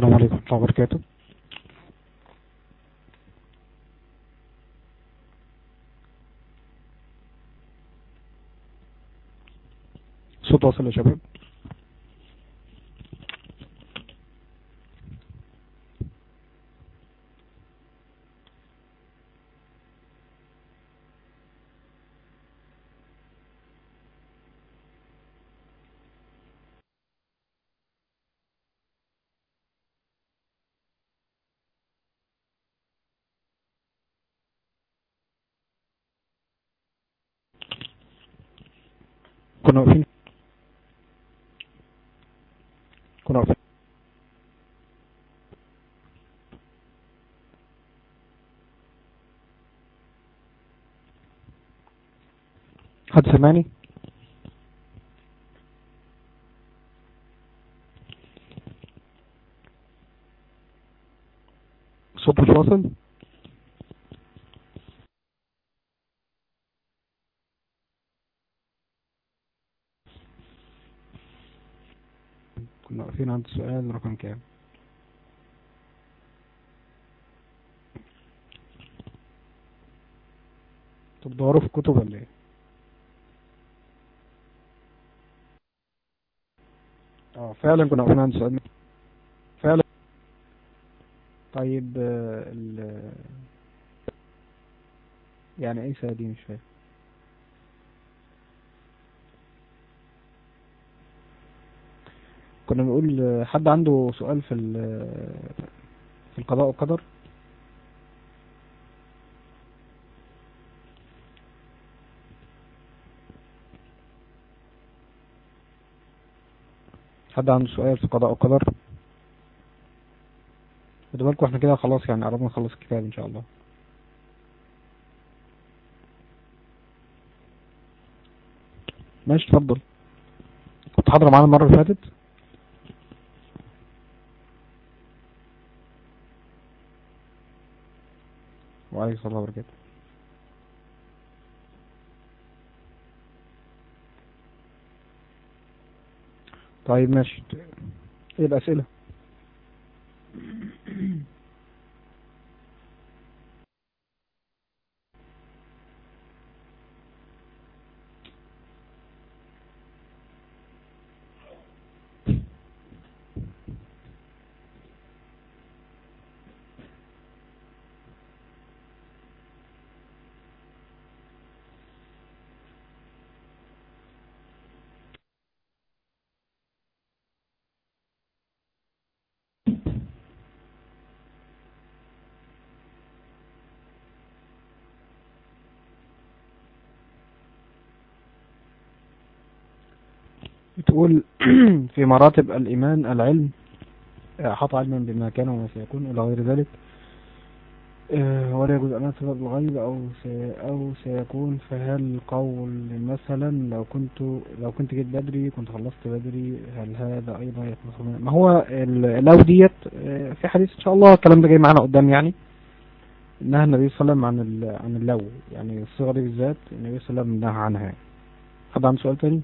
السلام عليكم ورحمة الله وبركاته صوت واصل يا شباب كنا واقفين كنا واقفين حد سمعني صوت مش واصل واقفين عند السؤال رقم كام؟ طب دوروا في الكتب ولا إيه؟ آه فعلا كنا واقفين عند السؤال فعلا. طيب آه، ال يعني إيه سادي مش فاهم. كنا بنقول حد عنده سؤال في في القضاء والقدر؟ حد عنده سؤال في القضاء والقدر؟ خدوا بالكم إحنا كده خلاص يعني قربنا نخلص الكتاب إن شاء الله. ماشي اتفضل. كنت حاضر معانا المرة اللي فاتت؟ وعليكم السلام وبركاته. طيب ماشي. إيه الأسئلة؟ بتقول في مراتب الإيمان العلم أحاط علما بما كان وما سيكون إلى غير ذلك آه، ولا يجوز أن أثبت الغيب أو أو سيكون فهل قول مثلا لو كنت لو كنت جيت بدري كنت خلصت بدري هل هذا أيضا من- ما هو لو ديت آه، في حديث إن شاء الله الكلام ده جاي معانا قدام يعني. نهى النبي صلى الله عليه وسلم عن عن اللو يعني الصيغة دي بالذات النبي صلى الله عليه وسلم نهى عنها. حد عنده سؤال تاني؟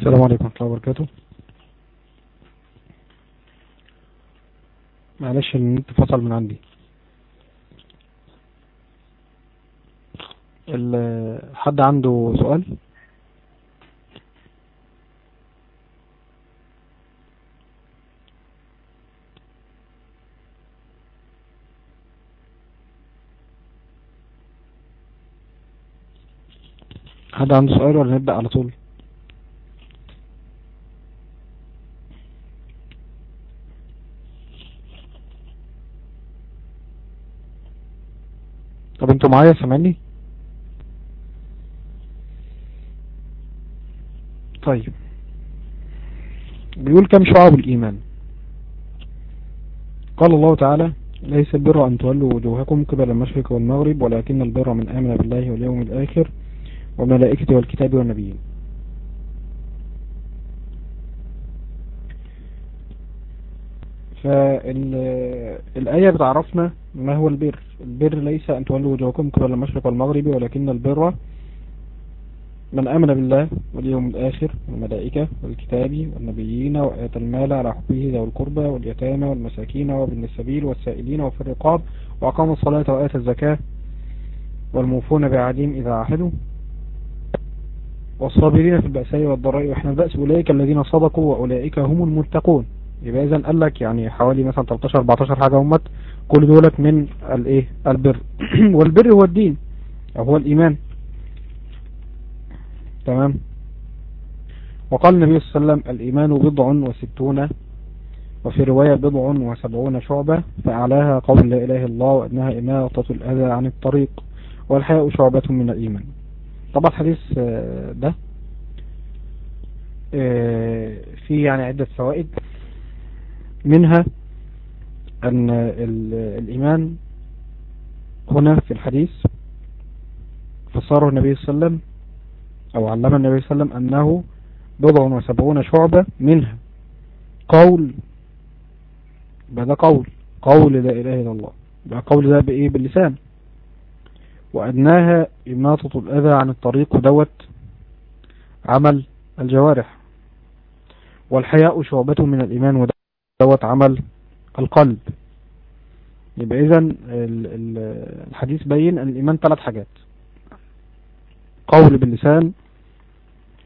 السلام عليكم ورحمة الله وبركاته. معلش النت فصل من عندي. حد عنده سؤال؟ حد عنده سؤال ولا نبدأ على طول طب أنتوا معايا سامعني؟ طيب. بيقول كم شعب الإيمان؟ قال الله تعالى ليس البر أن تولوا وجوهكم قبل المشرق والمغرب ولكن البر من آمن بالله واليوم الآخر والملائكة والكتاب والنبيين. فالآية بتعرفنا ما هو البر. البر ليس أن تولوا وجوهكم قبل المشرق والمغرب ولكن البر من آمن بالله واليوم الآخر والملائكة والكتاب والنبيين وآت المال على حبه ذوي القربى واليتامى والمساكين وابن السبيل والسائلين وفي الرقاب وأقاموا الصلاة وآت الزكاة والموفون بعهدهم إذا عهدوا والصابرين في البأساء والضراء وإحنا البأس أولئك الذين صدقوا وأولئك هم المتقون. يبقى إذا قال لك يعني حوالي مثلا 13 14 حاجة همت كل دولت من الايه البر. والبر هو الدين أو هو الإيمان. تمام؟ وقال النبي صلى الله عليه وسلم الإيمان بضع وستون وفي رواية بضع وسبعون شعبة فأعلاها قول لا إله إلا الله وأنها إماطة الأذى عن الطريق والحياء شعبة من الإيمان. طبعا الحديث ده فيه يعني عدة فوائد. منها أن الإيمان هنا في الحديث فصاره النبي صلى الله عليه وسلم أو علم النبي صلى الله عليه وسلم أنه بضع وسبعون شعبة منها. قول ده قول قول لا إله إلا الله. ده قول ده بإيه؟ باللسان. وأدناها إماطة الأذى عن الطريق ودوت عمل الجوارح. والحياء شعبة من الإيمان ودوت. عمل القلب. يبقى إذا الحديث بين أن الإيمان ثلاث حاجات. قول باللسان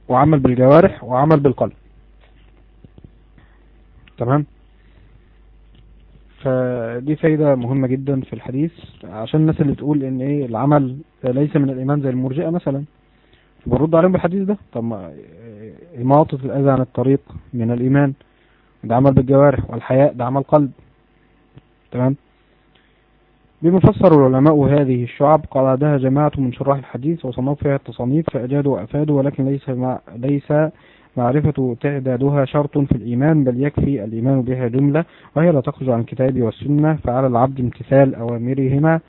وعمل بالجوارح وعمل بالقلب. تمام؟ فدي فايدة مهمة جدا في الحديث. عشان الناس اللي تقول إن إيه العمل ليس من الإيمان زي المرجئة مثلا. برد عليهم بالحديث ده؟ طب ما إماطة الأذى عن الطريق من الإيمان؟ ده عمل بالجوارح والحياء ده عمل قلب. تمام؟ بمفسر العلماء هذه الشعب قعدها جماعة من شراح الحديث وصنفوا فيها التصانيف فأجادوا وأفادوا ولكن ليس مع ليس معرفة تعدادها شرط في الإيمان بل يكفي الإيمان بها جملة وهي لا تخرج عن الكتاب والسنة فعلى العبد امتثال أوامرهما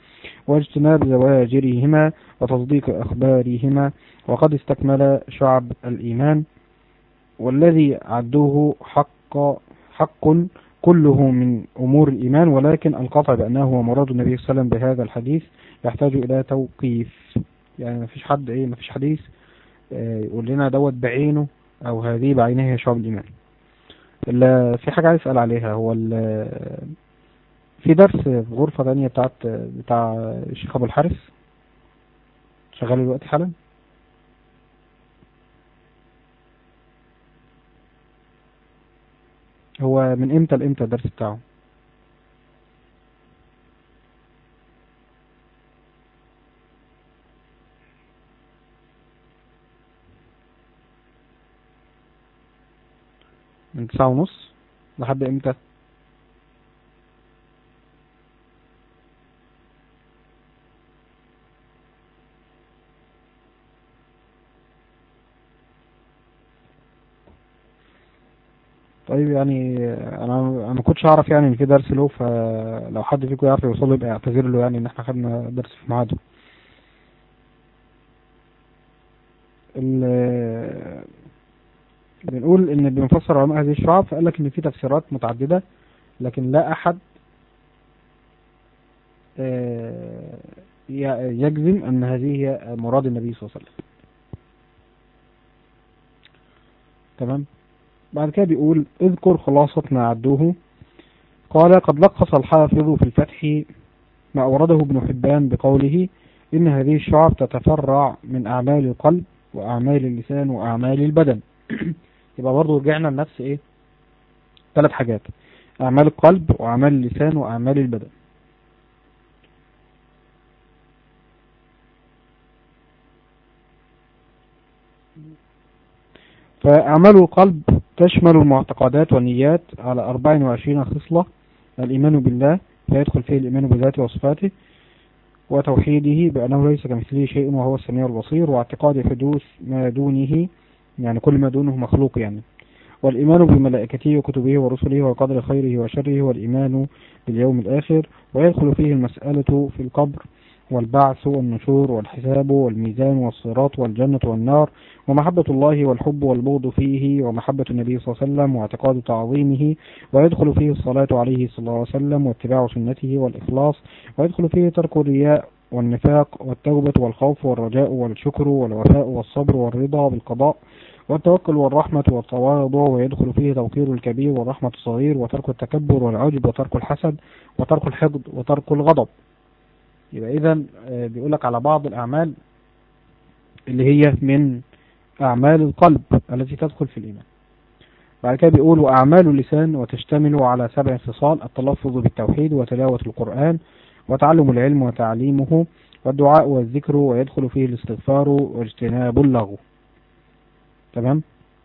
واجتناب زواجرهما وتصديق أخبارهما وقد استكمل شعب الإيمان والذي عدوه حق حق كله من أمور الإيمان ولكن القطع بأنه هو مراد النبي صلى الله عليه وسلم بهذا الحديث يحتاج إلى توقيف. يعني ما فيش حد إيه ما فيش حديث يقول لنا دوت بعينه أو هذه بعينها هي شعب الإيمان. في حاجة عايز أسأل عليها هو في درس في غرفة تانية بتاعت بتاع الشيخ أبو الحارس شغال دلوقتي حالا؟ هو من إمتى لإمتى الدرس بتاعه؟ من تسعة ونص لحد إمتى؟ طيب يعني أنا أنا ما كنتش أعرف يعني إن في درس له فلو حد فيكم يعرف يوصل له يبقى يعتذر له يعني إن إحنا خدنا درس في ميعاده. بنقول إن بنفسر علماء هذه الشعب فقال لك إن في تفسيرات متعددة لكن لا أحد يجزم أن هذه هي مراد النبي صلى الله عليه وسلم. تمام؟ بعد كده بيقول اذكر خلاصة ما عدوه قال قد لخص الحافظ في الفتح ما أورده ابن حبان بقوله إن هذه الشعب تتفرع من أعمال القلب وأعمال اللسان وأعمال البدن. يبقى برضه رجعنا لنفس إيه؟ ثلاث حاجات. أعمال القلب وأعمال اللسان وأعمال البدن. فأعمال القلب تشمل المعتقدات والنيات على 24 خصلة الإيمان بالله فيدخل فيه الإيمان بذاته وصفاته وتوحيده بأنه ليس كمثله شيء وهو السميع البصير واعتقاد حدوث ما دونه يعني كل ما دونه مخلوق يعني. والإيمان بملائكته وكتبه ورسله وقدر خيره وشره والإيمان باليوم الآخر ويدخل فيه المسألة في القبر والبعث والنشور والحساب والميزان والصراط والجنة والنار ومحبة الله والحب والبغض فيه ومحبة النبي صلى الله عليه وسلم واعتقاد تعظيمه ويدخل فيه الصلاة عليه صلى الله عليه وسلم واتباع سنته والإخلاص ويدخل فيه ترك الرياء والنفاق والتوبة والخوف والرجاء والشكر والوفاء والصبر والرضا بالقضاء والتوكل والرحمة والتواضع ويدخل فيه توقير الكبير والرحمة الصغير وترك التكبر والعجب وترك الحسد وترك الحقد وترك الغضب. يبقى إذا بيقول لك على بعض الأعمال اللي هي من أعمال القلب التي تدخل في الإيمان. بعد كده بيقول وأعمال اللسان وتشتمل على سبع خصال التلفظ بالتوحيد وتلاوة القرآن وتعلم العلم وتعليمه والدعاء والذكر ويدخل فيه الاستغفار واجتناب اللغو. تمام؟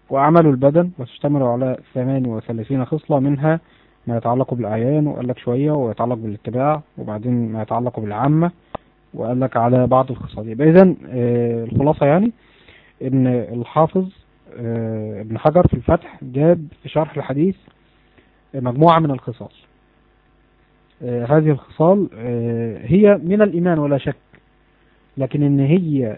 وأعمال البدن وتشتمل على 38 خصلة منها ما يتعلق بالأعيان وقال لك شوية ويتعلق بالاتباع وبعدين ما يتعلق بالعامة وقال لك على بعض الخصال. يبقى إذن الخلاصة يعني إن الحافظ ابن حجر في الفتح جاب في شرح الحديث مجموعة من الخصال. هذه الخصال هي من الإيمان ولا شك لكن إن هي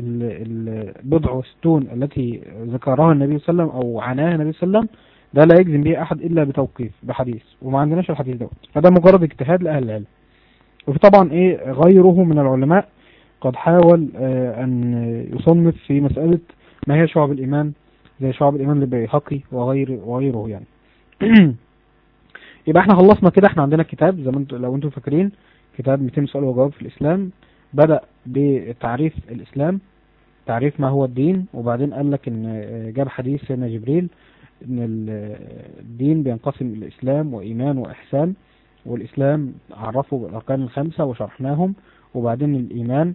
البضع والستون التي ذكرها النبي صلى الله عليه وسلم أو عناها النبي صلى الله عليه وسلم ده لا يجزم به أحد إلا بتوقيف بحديث. وما عندناش الحديث دوت. فده مجرد اجتهاد لأهل العلم. وفي طبعا إيه غيره من العلماء قد حاول أن يصنف في مسألة ما هي شعب الإيمان زي شعب الإيمان للبيهقي وغير وغيره يعني. يبقى إحنا خلصنا كده. إحنا عندنا كتاب زي ما أنتم لو أنتم فاكرين كتاب 200 سؤال وجواب في الإسلام. بدأ بتعريف الإسلام تعريف ما هو الدين. وبعدين قال لك إن جاب حديث سيدنا جبريل إن الدين بينقسم الإسلام وإيمان وإحسان والإسلام عرفه بالأركان الخمسة وشرحناهم وبعدين الإيمان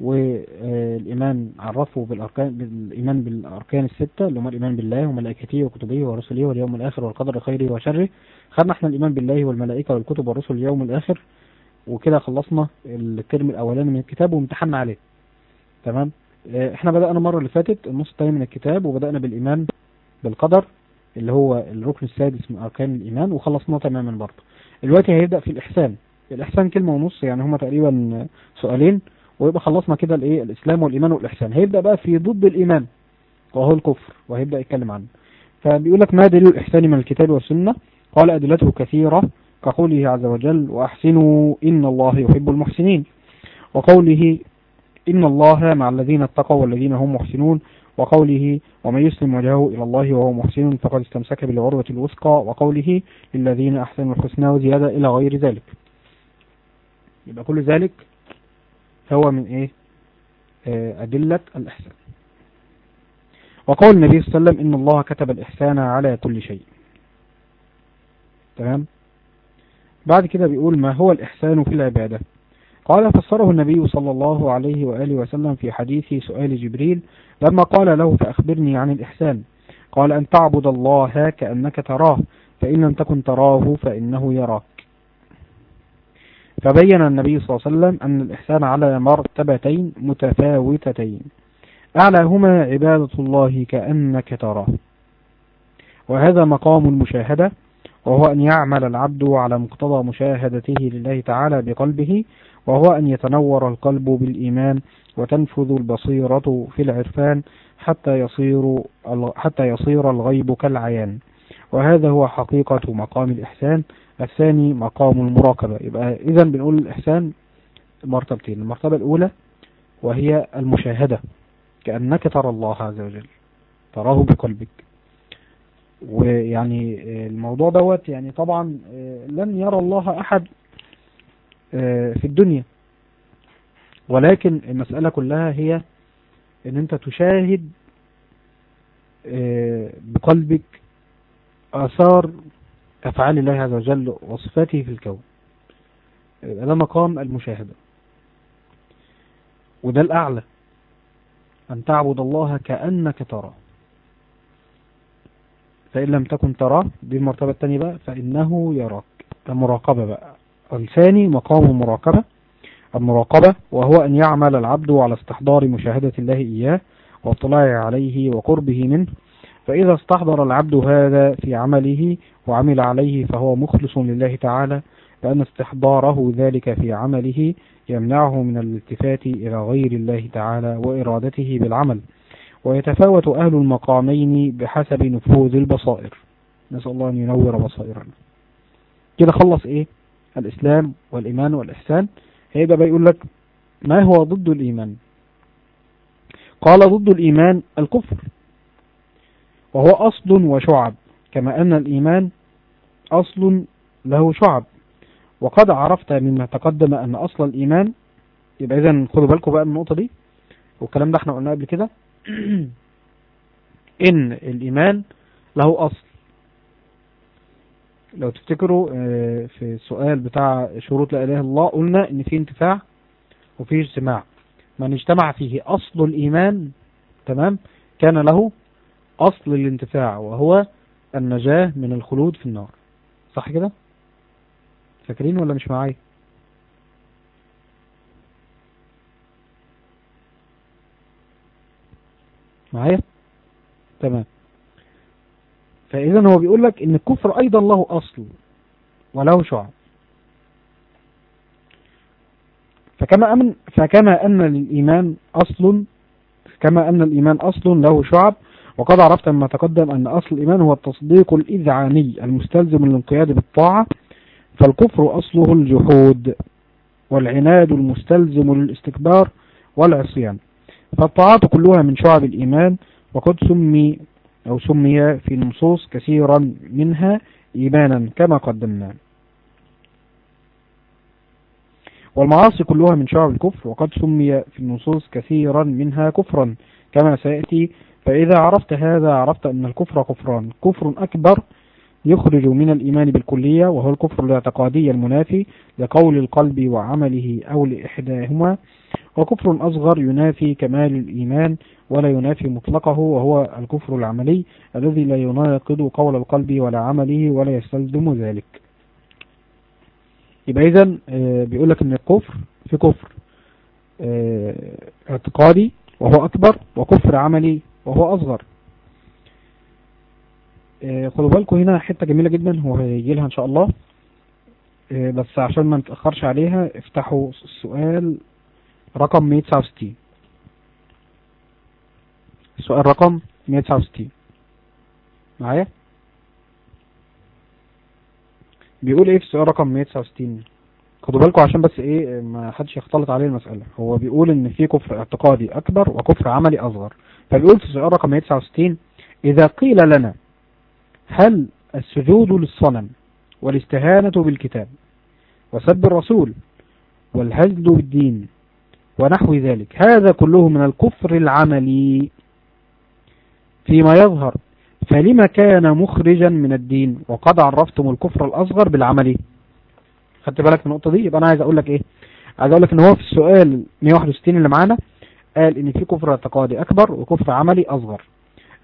والإيمان عرفه بالأركان بالإيمان بالأركان الستة اللي هم الإيمان بالله وملائكته وكتبه ورسله واليوم الآخر والقدر خيره وشره. خدنا إحنا الإيمان بالله والملائكة والكتب والرسل اليوم الآخر وكده خلصنا الترم الأولاني من الكتاب وامتحنا عليه. تمام؟ إحنا بدأنا المرة اللي فاتت النص الثاني من الكتاب وبدأنا بالإيمان بالقدر اللي هو الركن السادس من أركان الإيمان وخلصناه تماما برضه. دلوقتي هيبدأ في الإحسان. الإحسان كلمة ونص يعني هما تقريبا سؤالين ويبقى خلصنا كده الإيه؟ الإسلام والإيمان والإحسان. هيبدأ بقى في ضد الإيمان وهو الكفر وهيبدأ يتكلم عنه. فبيقول لك ما دليل الإحسان من الكتاب والسنة؟ قال أدلته كثيرة كقوله عز وجل وأحسنوا إن الله يحب المحسنين. وقوله إن الله مع الذين اتقوا والذين هم محسنون وقوله ومن يسلم وجهه إلى الله وهو محسن فقد استمسك بالعروة الوثقى وقوله للذين أحسنوا الحسنى وزيادة إلى غير ذلك. يبقى كل ذلك هو من إيه؟ آه أدلة الإحسان. وقول النبي صلى الله عليه وسلم إن الله كتب الإحسان على كل شيء. تمام؟ بعد كده بيقول ما هو الإحسان في العبادة؟ قال فسره النبي صلى الله عليه وآله وسلم في حديث سؤال جبريل لما قال له فأخبرني عن الإحسان. قال أن تعبد الله كأنك تراه فإن لم تكن تراه فإنه يراك. فبين النبي صلى الله عليه وسلم أن الإحسان على مرتبتين متفاوتتين. أعلاهما عبادة الله كأنك تراه. وهذا مقام المشاهدة وهو أن يعمل العبد على مقتضى مشاهدته لله تعالى بقلبه وهو أن يتنور القلب بالإيمان وتنفذ البصيرة في العرفان حتى يصير حتى يصير الغيب كالعيان. وهذا هو حقيقة مقام الإحسان. الثاني مقام المراقبة. يبقى إذا بنقول الإحسان مرتبتين. المرتبة الأولى وهي المشاهدة. كأنك ترى الله عز وجل. تراه بقلبك. ويعني الموضوع دوت يعني طبعا لن يرى الله أحد في الدنيا. ولكن المسألة كلها هي إن أنت تشاهد بقلبك آثار أفعال الله عز وجل وصفاته في الكون ده مقام المشاهدة. وده الأعلى أن تعبد الله كأنك تراه. فإن لم تكن تراه دي المرتبة الثانية بقى فإنه يراك. المراقبة بقى. الثاني مقام المراقبة المراقبة وهو أن يعمل العبد على استحضار مشاهدة الله إياه واطلاع عليه وقربه منه. فإذا استحضر العبد هذا في عمله وعمل عليه فهو مخلص لله تعالى لأن استحضاره ذلك في عمله يمنعه من الالتفات إلى غير الله تعالى وإرادته بالعمل. ويتفاوت أهل المقامين بحسب نفوذ البصائر. نسأل الله أن ينور بصائرنا. كده خلص إيه؟ الإسلام والإيمان والإحسان. هيبقى بيقول لك ما هو ضد الإيمان؟ قال ضد الإيمان الكفر وهو أصل وشعب كما أن الإيمان أصل له شعب. وقد عرفت مما تقدم أن أصل الإيمان يبقى إذا خدوا بالكم بقى من النقطة دي والكلام ده إحنا قلناه قبل كده. إن الإيمان له أصل. لو تفتكروا آه، في السؤال بتاع شروط لا إله إلا الله قلنا إن في انتفاع وفي اجتماع. من اجتمع فيه أصل الإيمان تمام كان له أصل الانتفاع وهو النجاة من الخلود في النار. صح كده؟ فاكرين ولا مش معايا؟ معايا؟ تمام. فإذا هو بيقول لك إن الكفر أيضا له أصل وله شعب. فكما أمن فكما أن للإيمان أصل كما أن الإيمان أصل له شعب وقد عرفت مما تقدم أن أصل الإيمان هو التصديق الإذعاني المستلزم للانقياد بالطاعة فالكفر أصله الجحود والعناد المستلزم للاستكبار والعصيان. فالطاعات كلها من شعب الإيمان وقد سمي أو سمي في النصوص كثيرا منها إيمانا كما قدمنا. والمعاصي كلها من شعب الكفر وقد سمي في النصوص كثيرا منها كفرا كما سيأتي. فإذا عرفت هذا عرفت أن الكفر كفران كفر أكبر يخرج من الإيمان بالكلية وهو الكفر الاعتقادي المنافي لقول القلب وعمله أو لإحداهما. وكفر أصغر ينافي كمال الإيمان ولا ينافي مطلقه وهو الكفر العملي الذي لا يناقض قول القلب ولا عمله ولا يستلزم ذلك. يبقى إذا بيقول لك أن الكفر في كفر آه، اعتقادي وهو أكبر وكفر عملي وهو أصغر. آه، خدوا بالكم هنا حتة جميلة جدا هو هيجي لها إن شاء الله. آه، بس عشان ما نتأخرش عليها افتحوا السؤال رقم 169 السؤال رقم 169 معايا؟ بيقول إيه في السؤال رقم 169 خدوا بالكم عشان بس إيه ما حدش يختلط عليه المسألة. هو بيقول إن في كفر اعتقادي أكبر وكفر عملي أصغر. فبيقول في السؤال رقم 169 إذا قيل لنا هل السجود للصنم والاستهانة بالكتاب وسب الرسول والهزل بالدين ونحو ذلك هذا كله من الكفر العملي. فيما يظهر فلما كان مخرجا من الدين وقد عرفتم الكفر الأصغر بالعملي خدت بالك من النقطة دي؟ يبقى أنا عايز أقول لك إيه؟ عايز أقول لك إن هو في السؤال 161 اللي معانا قال إن في كفر اعتقادي أكبر وكفر عملي أصغر.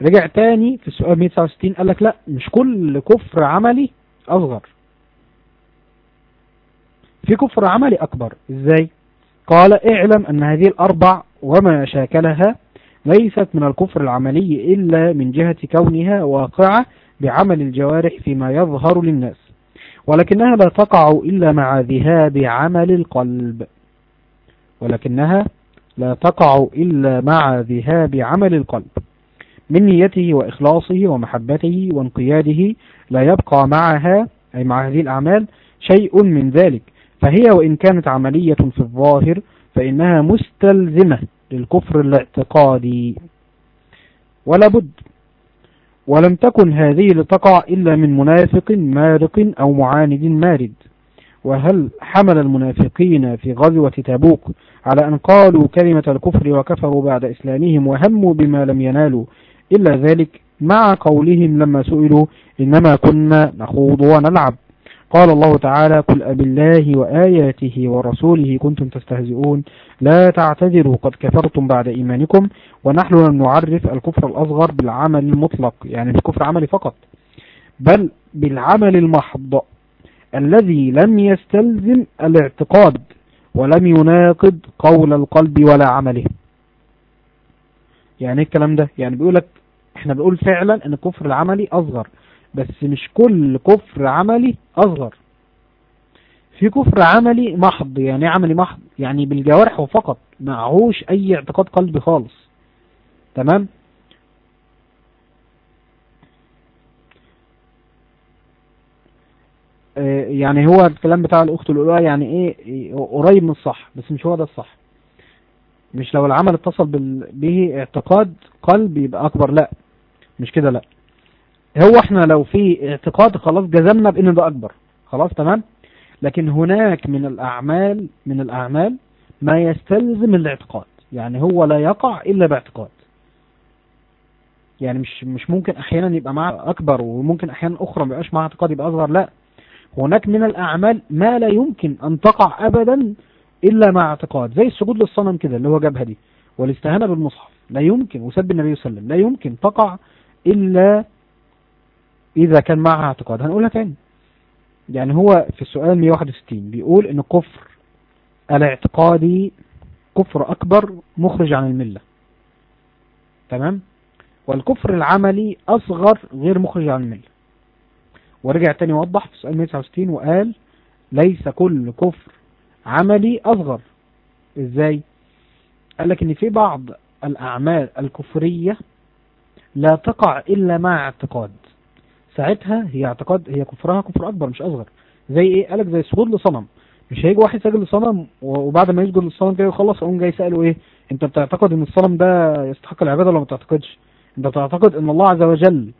رجع تاني في السؤال 169 قال لك لا مش كل كفر عملي أصغر. في كفر عملي أكبر. إزاي؟ قال اعلم أن هذه الأربع وما شاكلها ليست من الكفر العملي إلا من جهة كونها واقعة بعمل الجوارح فيما يظهر للناس ولكنها لا تقع إلا مع ذهاب عمل القلب. ولكنها لا تقع إلا مع ذهاب عمل القلب. من نيته وإخلاصه ومحبته وانقياده لا يبقى معها أي مع هذه الأعمال شيء من ذلك. فهي وإن كانت عملية في الظاهر فإنها مستلزمة للكفر الاعتقادي. ولا بد ولم تكن هذه لتقع إلا من منافق مارق أو معاند مارد. وهل حمل المنافقين في غزوة تبوك على أن قالوا كلمة الكفر وكفروا بعد إسلامهم وهموا بما لم ينالوا إلا ذلك مع قولهم لما سئلوا إنما كنا نخوض ونلعب. قال الله تعالى قل أب الله وآياته ورسوله كنتم تستهزئون. لا تعتذروا قد كفرتم بعد إيمانكم ونحن لم نعرف الكفر الأصغر بالعمل المطلق يعني بالكفر عملي فقط بل بالعمل المحض الذي لم يستلزم الاعتقاد ولم يناقض قول القلب ولا عمله. يعني الكلام ده؟ يعني بيقولك إحنا بنقول فعلا إن الكفر العملي أصغر بس مش كل كفر عملي أصغر. في كفر عملي محض يعني عملي محض؟ يعني بالجوارح وفقط معهوش أي اعتقاد قلبي خالص. تمام؟ آه، يعني هو الكلام بتاع الأخت الأولى يعني إيه قريب من الصح بس مش هو ده الصح. مش لو العمل اتصل به اعتقاد قلب يبقى أكبر لا. مش كده لا. هو إحنا لو في اعتقاد خلاص جزمنا بان ده أكبر. خلاص تمام؟ لكن هناك من الأعمال من الأعمال ما يستلزم الاعتقاد. يعني هو لا يقع إلا باعتقاد. يعني مش مش ممكن أحيانا يبقى معاه أكبر وممكن أحيانا أخرى ما يبقاش معاه اعتقاد يبقى أصغر لا. هناك من الأعمال ما لا يمكن أن تقع ابدا إلا مع اعتقاد زي السجود للصنم كده اللي هو جابها دي. والاستهانة بالمصحف. لا يمكن وسب النبي صلى الله عليه وسلم. لا يمكن تقع إلا إذا كان معها اعتقاد. هنقولها تاني. يعني هو في السؤال 161 بيقول إن الكفر الاعتقادي كفر أكبر مخرج عن الملة. تمام؟ والكفر العملي أصغر غير مخرج عن الملة. ورجع تاني وضح في سؤال 169 وقال ليس كل كفر عملي أصغر. إزاي؟ قال لك إن في بعض الأعمال الكفرية لا تقع إلا مع اعتقاد. ساعتها هي اعتقاد هي كفرها كفر أكبر مش أصغر. زي إيه؟ قالك زي السجود لصنم. مش هيجي واحد ساجد لصنم وبعد ما يسجد للصنم كده يخلص اقوم جاي سأله إيه؟ أنت بتعتقد إن الصنم ده يستحق العبادة ولا ما بتعتقدش؟ أنت بتعتقد إن الله عز وجل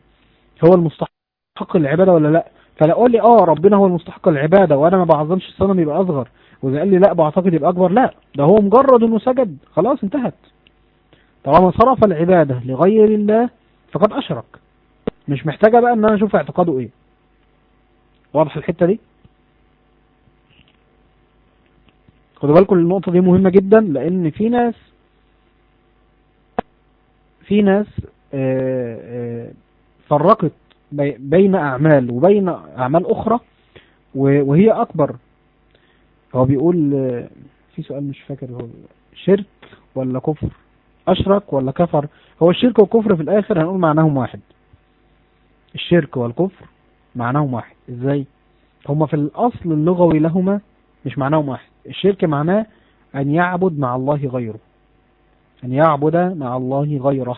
هو المستحق العبادة ولا لأ؟ فلأ قول لي آه ربنا هو المستحق العبادة وأنا ما بعظمش الصنم يبقى أصغر. وإذا قال لي لا بعتقد يبقى أكبر. لا ده هو مجرد إنه سجد. خلاص انتهت. طالما صرف العبادة لغير الله فقد أشرك. مش محتاجة بقى إن أنا أشوف اعتقاده إيه. واضح الحتة دي؟ خدوا بالكم النقطة دي مهمة جدا لأن في ناس في ناس آه، آه، فرقت بي- بين أعمال وبين أعمال أخرى و- وهي أكبر. هو بيقول في سؤال مش فاكر هو شرك ولا كفر؟ أشرك ولا كفر؟ هو الشرك والكفر في الآخر هنقول معناهم واحد. الشرك والكفر معناهم واحد. إزاي؟ هما في الأصل اللغوي لهما مش معناهم واحد. الشرك معناه أن يعبد مع الله غيره. أن يعبد مع الله غيره.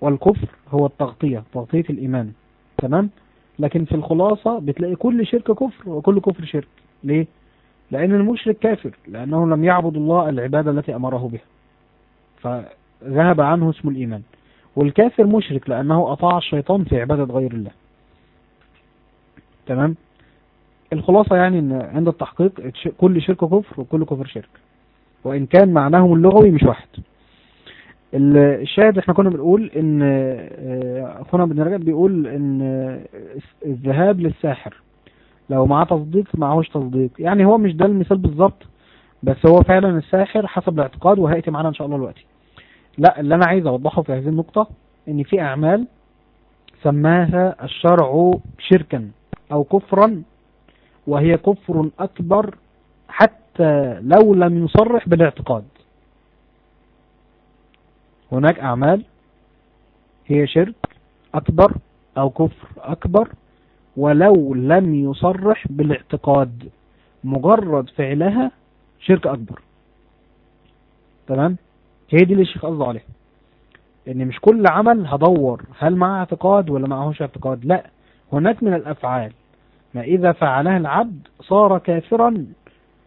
والكفر هو التغطية تغطية الإيمان. تمام؟ لكن في الخلاصة بتلاقي كل شرك كفر وكل كفر شرك. ليه؟ لأن المشرك كافر لأنه لم يعبد الله العبادة التي أمره بها. فذهب عنه اسم الإيمان. والكافر مشرك لأنه أطاع الشيطان في عبادة غير الله. تمام؟ الخلاصة يعني أن عند التحقيق كل شرك كفر وكل كفر شرك. وإن كان معناهم اللغوي مش واحد. ال- الشاهد إحنا كنا بنقول إن آه، اخونا ابن رجب بيقول إن آه، الذهاب للساحر. لو معاه تصديق معهوش تصديق. يعني هو مش ده المثال بالظبط بس هو فعلا الساحر حسب الاعتقاد وهيأتي معانا إن شاء الله دلوقتي. لا اللي أنا عايز أوضحه في هذه النقطة إن في أعمال سماها الشرع شركا أو كفرا وهي كفر أكبر حتى لو لم يصرح بالاعتقاد. هناك أعمال هي شرك أكبر أو كفر أكبر ولو لم يصرح بالاعتقاد. مجرد فعلها شرك أكبر. تمام؟ هي دي اللي الشيخ قصده عليها. إن مش كل عمل هدور هل معه اعتقاد ولا معهوش اعتقاد. لا هناك من الأفعال. ما إذا فعلها العبد صار كافرا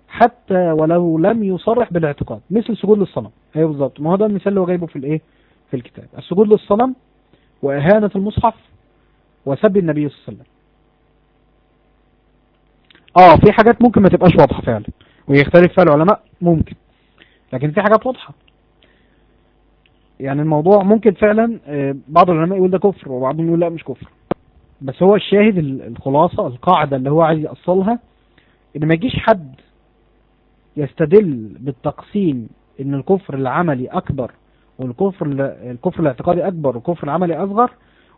حتى ولو لم يصرح بالاعتقاد. مثل السجود للصنم. أيوه بالظبط ما هو ده المثال اللي هو جايبه في الإيه؟ في الكتاب. السجود للصنم وإهانة المصحف وسب النبي صلى الله عليه وسلم. آه في حاجات ممكن ما تبقاش واضحة فعلا ويختلف فيها العلماء ممكن لكن في حاجات واضحة. يعني الموضوع ممكن فعلا آه، بعض العلماء يقول ده كفر وبعضهم يقول لا مش كفر. بس هو الشاهد ال- الخلاصة القاعدة اللي هو عايز يأصلها إن ما يجيش حد يستدل بالتقسيم إن الكفر العملي أكبر والكفر ال- الكفر الاعتقادي أكبر والكفر العملي أصغر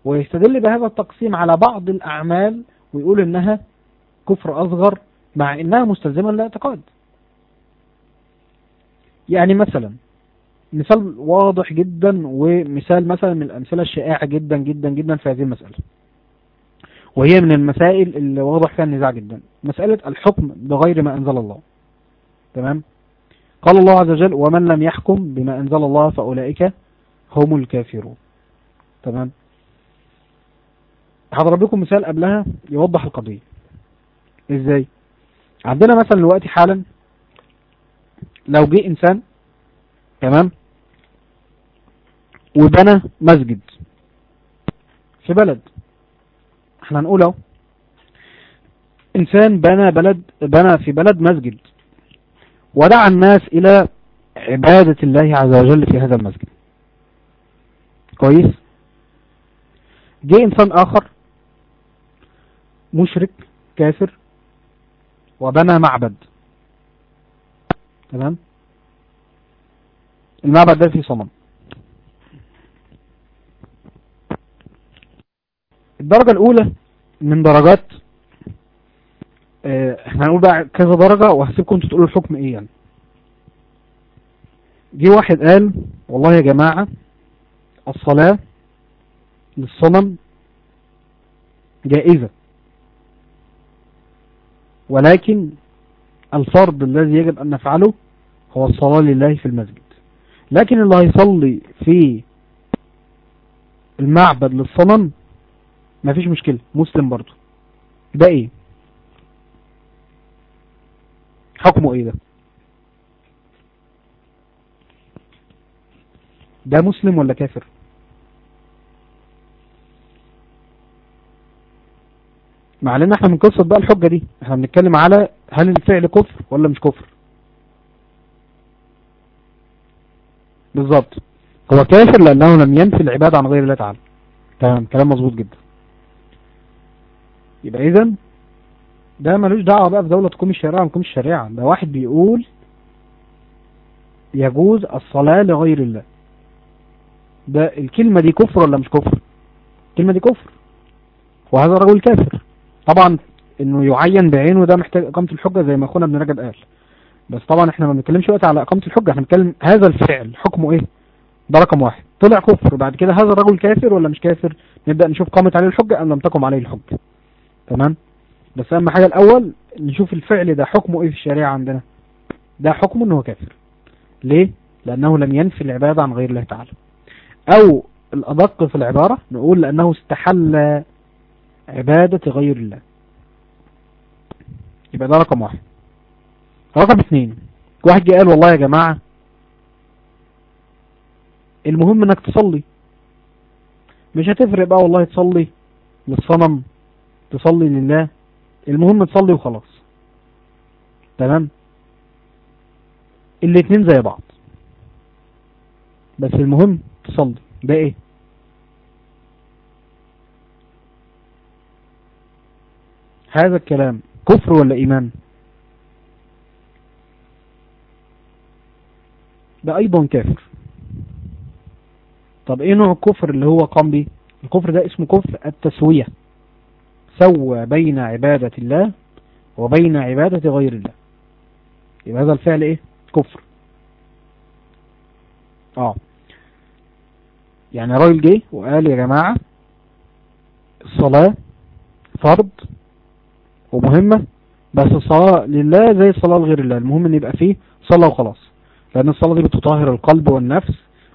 ويستدل بهذا التقسيم على بعض الأعمال ويقول إنها كفر أصغر مع إنها مستلزمة للاعتقاد. يعني مثلا مثال واضح جدا ومثال مثلا من الأمثلة الشائعة جدا جدا جدا في هذه المسألة. وهي من المسائل اللي واضح فيها النزاع جدا. مسألة الحكم بغير ما أنزل الله. تمام؟ قال الله عز وجل ومن لم يحكم بما أنزل الله فأولئك هم الكافرون. تمام؟ هضرب لكم مثال قبلها يوضح القضية. إزاي؟ عندنا مثلا دلوقتي حالا لو جه إنسان تمام؟ وبنى مسجد في بلد. إحنا هنقول أهو إنسان بنى بلد بنى في بلد مسجد ودعا الناس إلى عبادة الله عز وجل في هذا المسجد. كويس؟ جه إنسان آخر مشرك كافر وبنى معبد. تمام؟ المعبد ده فيه صنم الدرجة الأولى من درجات آه إحنا هنقول بقى كذا درجة وهسيبكم أنتوا تقولوا الحكم إيه يعني. جه واحد قال والله يا جماعة الصلاة للصنم جائزة. ولكن الفرض الذي يجب أن نفعله هو الصلاة لله في المسجد. لكن اللي هيصلي في المعبد للصنم مفيش مشكلة مسلم برضه ده إيه؟ حكمه إيه ده؟ ده مسلم ولا كافر؟ مع ان إحنا من قصة بقى الحجة دي. إحنا بنتكلم على هل الفعل كفر ولا مش كفر. بالظبط. هو كافر لأنه لم ينفي العبادة عن غير الله تعالى. تمام. كلام مظبوط جدا. يبقى اذا ده ملوش دعوة بقى في دولة تقوم الشريعة وتقوم الشريعة. ده واحد بيقول يجوز الصلاة لغير الله. ده الكلمة دي كفر ولا مش كفر؟ الكلمة دي كفر. وهذا رجل كافر. طبعا إنه يعين بعينه ده محتاج إقامة الحجة زي ما أخونا ابن رجب قال. بس طبعا إحنا ما بنتكلمش وقت على إقامة الحجة إحنا بنتكلم هذا الفعل حكمه إيه؟ ده رقم واحد. طلع كفر بعد كده هذا الرجل كافر ولا مش كافر؟ نبدأ نشوف قامت عليه الحجة أم لم تقم عليه الحجة. تمام؟ بس أهم حاجة الأول نشوف الفعل ده حكمه إيه في الشريعة عندنا. ده حكمه إنه كافر. ليه؟ لأنه لم ينفي العبادة عن غير الله تعالى. أو الأدق في العبارة نقول لأنه استحل عبادة غير الله. يبقى ده رقم واحد. رقم اثنين واحد جه قال والله يا جماعة المهم إنك تصلي. مش هتفرق بقى والله تصلي للصنم تصلي لله. المهم تصلي وخلاص. تمام؟ الاتنين زي بعض. بس المهم تصلي. ده إيه؟ هذا الكلام كفر ولا إيمان؟ ده أيضا كافر. طب إيه نوع الكفر اللي هو قام به الكفر ده اسمه كفر التسوية. سوى بين عبادة الله وبين عبادة غير الله. يبقى هذا الفعل إيه؟ كفر. آه. يعني راجل جه وقال يا جماعة الصلاة فرض ومهمة بس الصلاة لله زي الصلاة لغير الله المهم إن يبقى فيه صلاة وخلاص. لأن الصلاة دي بتطهر القلب والنفس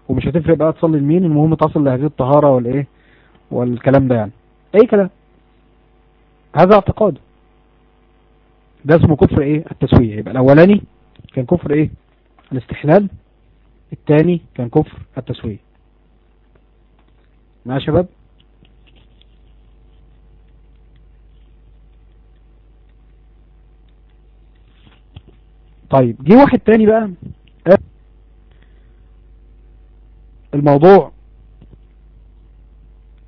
ومش هتفرق بقى تصلي لمين المهم تصل لهذه الطهارة والإيه؟ والكلام ده يعني. أي كلام. هذا اعتقاد. ده اسمه كفر إيه؟ التسوية. يبقى الأولاني كان كفر إيه؟ الاستحلال. الثاني كان كفر التسوية. مع شباب؟ طيب جه واحد تاني بقى الموضوع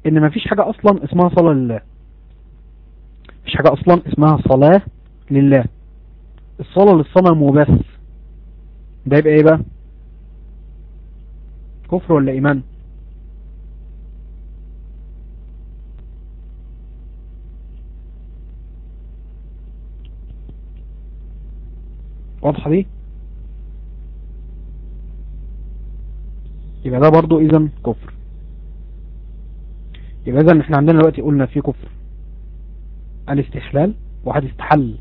إن مفيش حاجة أصلا اسمها صلاة لله. مفيش حاجة أصلا اسمها صلاة لله. الصلاة للصنم وبس. ده يبقى إيه بقى؟ كفر ولا إيمان؟ واضحة دي؟ يبقى ده برضو اذا كفر. يبقى اذا إحنا عندنا دلوقتي قلنا في كفر. الاستحلال واحد استحل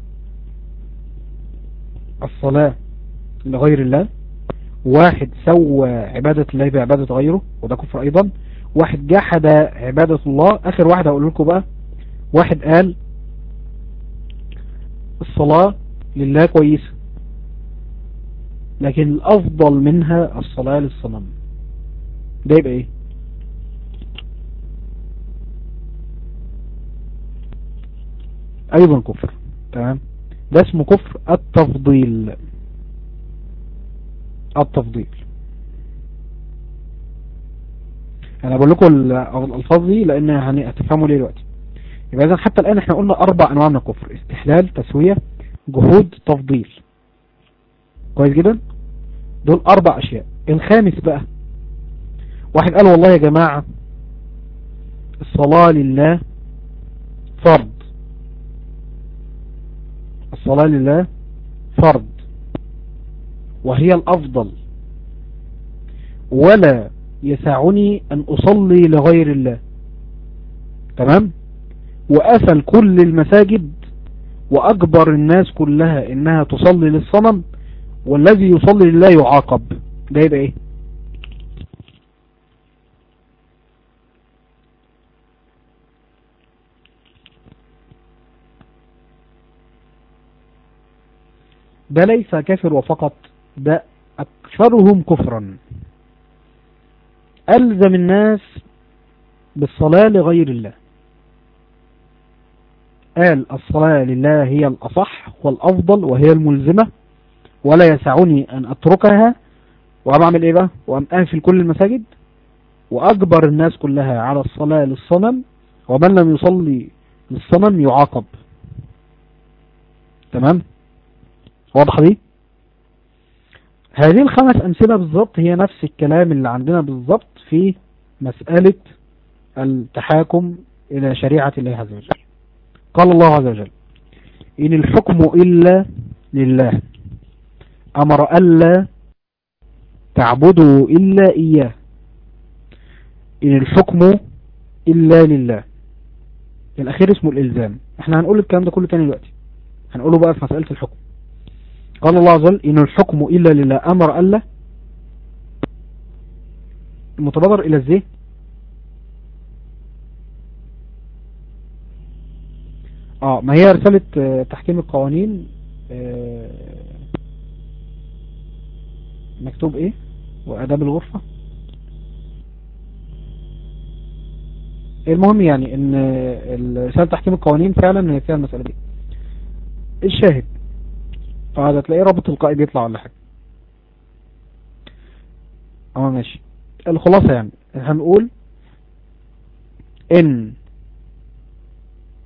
الصلاة لغير الله. واحد سوى عبادة الله بعبادة غيره وده كفر أيضا. واحد جحد عبادة الله. آخر واحد هقول لكم بقى. واحد قال الصلاة لله كويسة. لكن الأفضل منها الصلاة للصنم. ده يبقى إيه؟ أيضا كفر. تمام؟ ده اسمه كفر التفضيل. التفضيل. أنا بقول لكم الألفاظ دي لأن يعني هتفهموا ليه دلوقتي. يبقى اذا حتى الآن إحنا قلنا أربع أنواع من الكفر. استحلال تسوية جهود تفضيل. كويس جدا؟ دول أربع أشياء. الخامس بقى واحد قال والله يا جماعة الصلاة لله فرض. الصلاة لله فرض. وهي الأفضل. ولا يسعني أن أصلي لغير الله. تمام؟ وأسل كل المساجد وأجبر الناس كلها إنها تصلي للصنم والذي يصلي لله يعاقب. ده يبقى إيه؟ ده ليس كافر وفقط ده أكثرهم كفرا. ألزم الناس بالصلاة لغير الله. قال الصلاة لله هي الأصح والأفضل وهي الملزمة. ولا يسعني أن أتركها وأم أعمل إيه بقى؟ وأم أقفل كل المساجد وأجبر الناس كلها على الصلاة للصنم ومن لم يصلي للصنم يعاقب. تمام؟ واضحة دي؟ هذه الخمس أمثلة بالضبط هي نفس الكلام اللي عندنا بالضبط في مسألة التحاكم إلى شريعة الله عز وجل. قال الله عز وجل إن الحكم إلا لله. أمر ألا تعبدوا إلا إياه. إن الحكم إلا لله. الأخير اسمه الإلزام. إحنا هنقول الكلام ده كله تاني دلوقتي. هنقوله بقى في مسألة الحكم. قال الله عز وجل إن الحكم إلا لله. أمر ألا. المتبادر إلى الزيه آه ما هي رسالة آه، تحكيم القوانين آه، مكتوب إيه؟ وآداب الغرفة. المهم يعني إن رسالة تحكيم القوانين فعلا هي فيها المسألة دي. الشاهد. فهذا تلاقيه رابط تلقائي بيطلع ولا حاجة. آه ماشي. الخلاصة يعني هنقول إن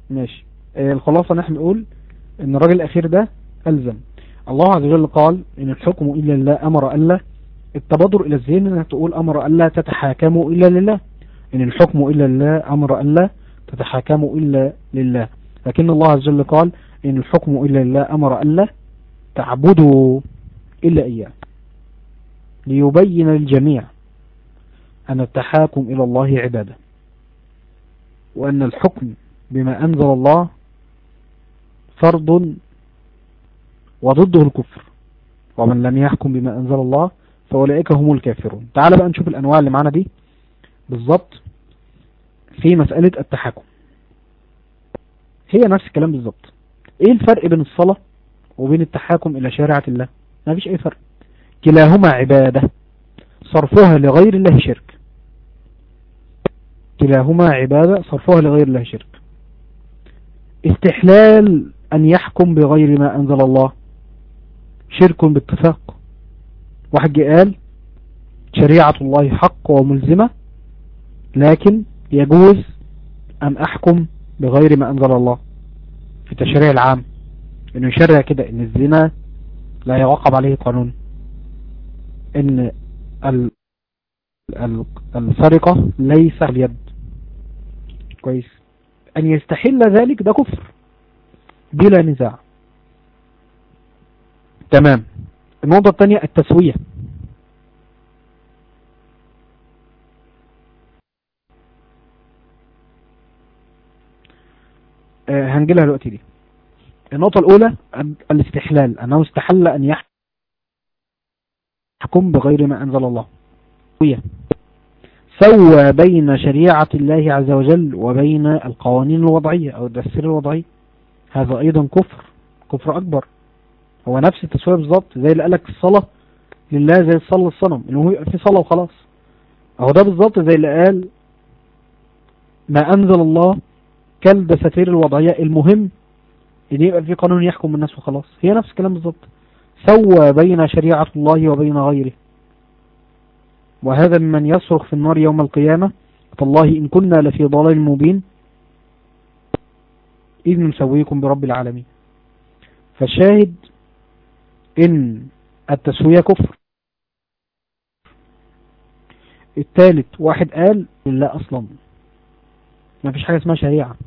ماشي. الخلاصة نحن نقول إن الراجل الأخير ده ألزم. الله عز وجل قال إن الحكم إلا لله أمر ألا التبادر إلى الذهن انك تقول أمر ألا تتحاكموا إلا لله. إن الحكم إلا لله أمر ألا تتحاكموا إلا لله. لكن الله عز وجل قال إن الحكم إلا لله أمر ألا تعبدوا إلا إياه. ليبين للجميع أن التحاكم إلى الله عبادة وأن الحكم بما أنزل الله فرض وضده الكفر. ومن لم يحكم بما أنزل الله فأولئك هم الكافرون. تعال بقى نشوف الأنواع اللي معنا دي. بالظبط في مسألة التحكم. هي نفس الكلام بالظبط إيه الفرق بين الصلاة وبين التحاكم إلى شريعة الله؟ ما فيش أي فرق. كلاهما عبادة. صرفها لغير الله شرك. كلاهما عبادة صرفها لغير الله شرك. استحلال أن يحكم بغير ما أنزل الله. شرك باتفاق واحد قال شريعة الله حق وملزمة لكن يجوز أن أحكم بغير ما أنزل الله في التشريع العام. إنه يشرع كده إن الزنا لا يوقب عليه قانون. إن السرقة ليس اليد. كويس. أن يستحل ذلك ده كفر بلا نزاع. تمام. النقطة الثانية التسوية. آه هنجيلها دلوقتي دي. النقطة الأولى الاستحلال أنه استحل أن يحكم بغير ما أنزل الله. سوى بين شريعة الله عز وجل وبين القوانين الوضعية أو الدستور الوضعي. هذا أيضا كفر كفر أكبر. هو نفس التسوية بالظبط زي اللي قالك الصلاة لله زي الصلاة الصنم انه هو في صلاة وخلاص. أهو ده بالظبط زي اللي قال ما أنزل الله كالدساتير الوضعية المهم إن يبقى في قانون يحكم الناس وخلاص. هي نفس الكلام بالظبط. سوى بين شريعة الله وبين غيره. وهذا ممن يصرخ في النار يوم القيامة فالله إن كنا لفي ضلال مبين إذ نسويكم برب العالمين. فالشاهد إن التسوية كفر. الثالث واحد قال لا أصلا. ما فيش حاجة اسمها شريعة.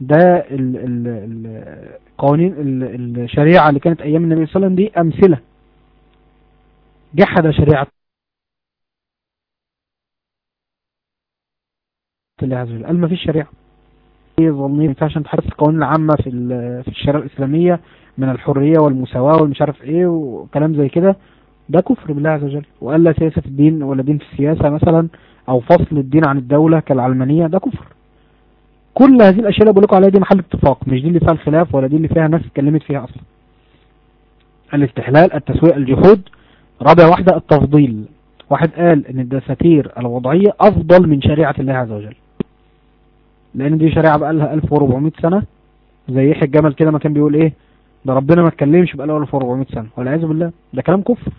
ده ال ال ال قوانين ال الشريعة اللي كانت أيام النبي صلى الله عليه وسلم دي أمثلة. جحد شريعة الله عز وجل. قال ما فيش شريعة. ظنين ما ينفعش انت حاطط القوانين العامة في في الشريعة الإسلامية من الحرية والمساواة والمش عارف إيه وكلام زي كده. ده كفر بالله عز وجل. وقال لا سياسة في الدين ولا دين في السياسة مثلا أو فصل الدين عن الدولة كالعلمانية ده كفر. كل هذه الأشياء اللي بقول لكم عليها دي محل اتفاق. مش دي اللي فيها الخلاف ولا دي اللي فيها ناس اتكلمت فيها أصلا. الاستحلال التسويق الجحود. رابع واحدة التفضيل. واحد قال إن الدساتير الوضعية أفضل من شريعة الله عز وجل. لأن دي شريعة بقى لها 1400 سنة. زي يحيى الجمل كده ما كان بيقول إيه ده ربنا ما اتكلمش بقى له 1400 سنة. والعياذ بالله. ده كلام كفر.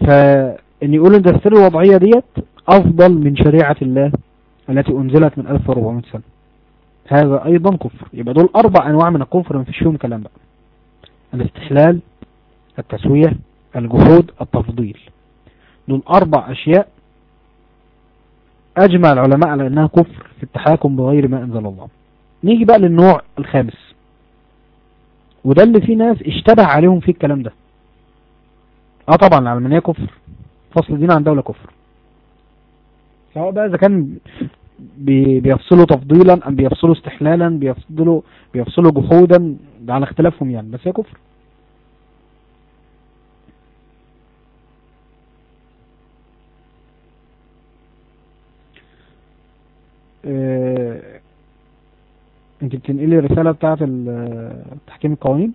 فإن يقول إن الدساتير الوضعية ديت أفضل من شريعة الله التي أنزلت من 1400 سنة. هذا أيضا كفر. يبقى دول أربع أنواع من الكفر ما فيش فيهم كلام بقى. الاستحلال التسوية الجحود التفضيل. دول أربع أشياء أجمع العلماء على إنها كفر في التحاكم بغير ما أنزل الله. نيجي بقى للنوع الخامس. وده اللي فيه ناس اشتبه عليهم في الكلام ده. آه طبعا العلمانية كفر. فصل الدين عن دولة كفر. سواء بقى إذا كان بيفصلوا تفضيلا أم بيفصلوا استحلالا بيفصلوا بيفصلوا جحودا ده على اختلافهم يعني بس هي كفر. انت بتنقلي الرسالة بتاعت تحكيم القوانين؟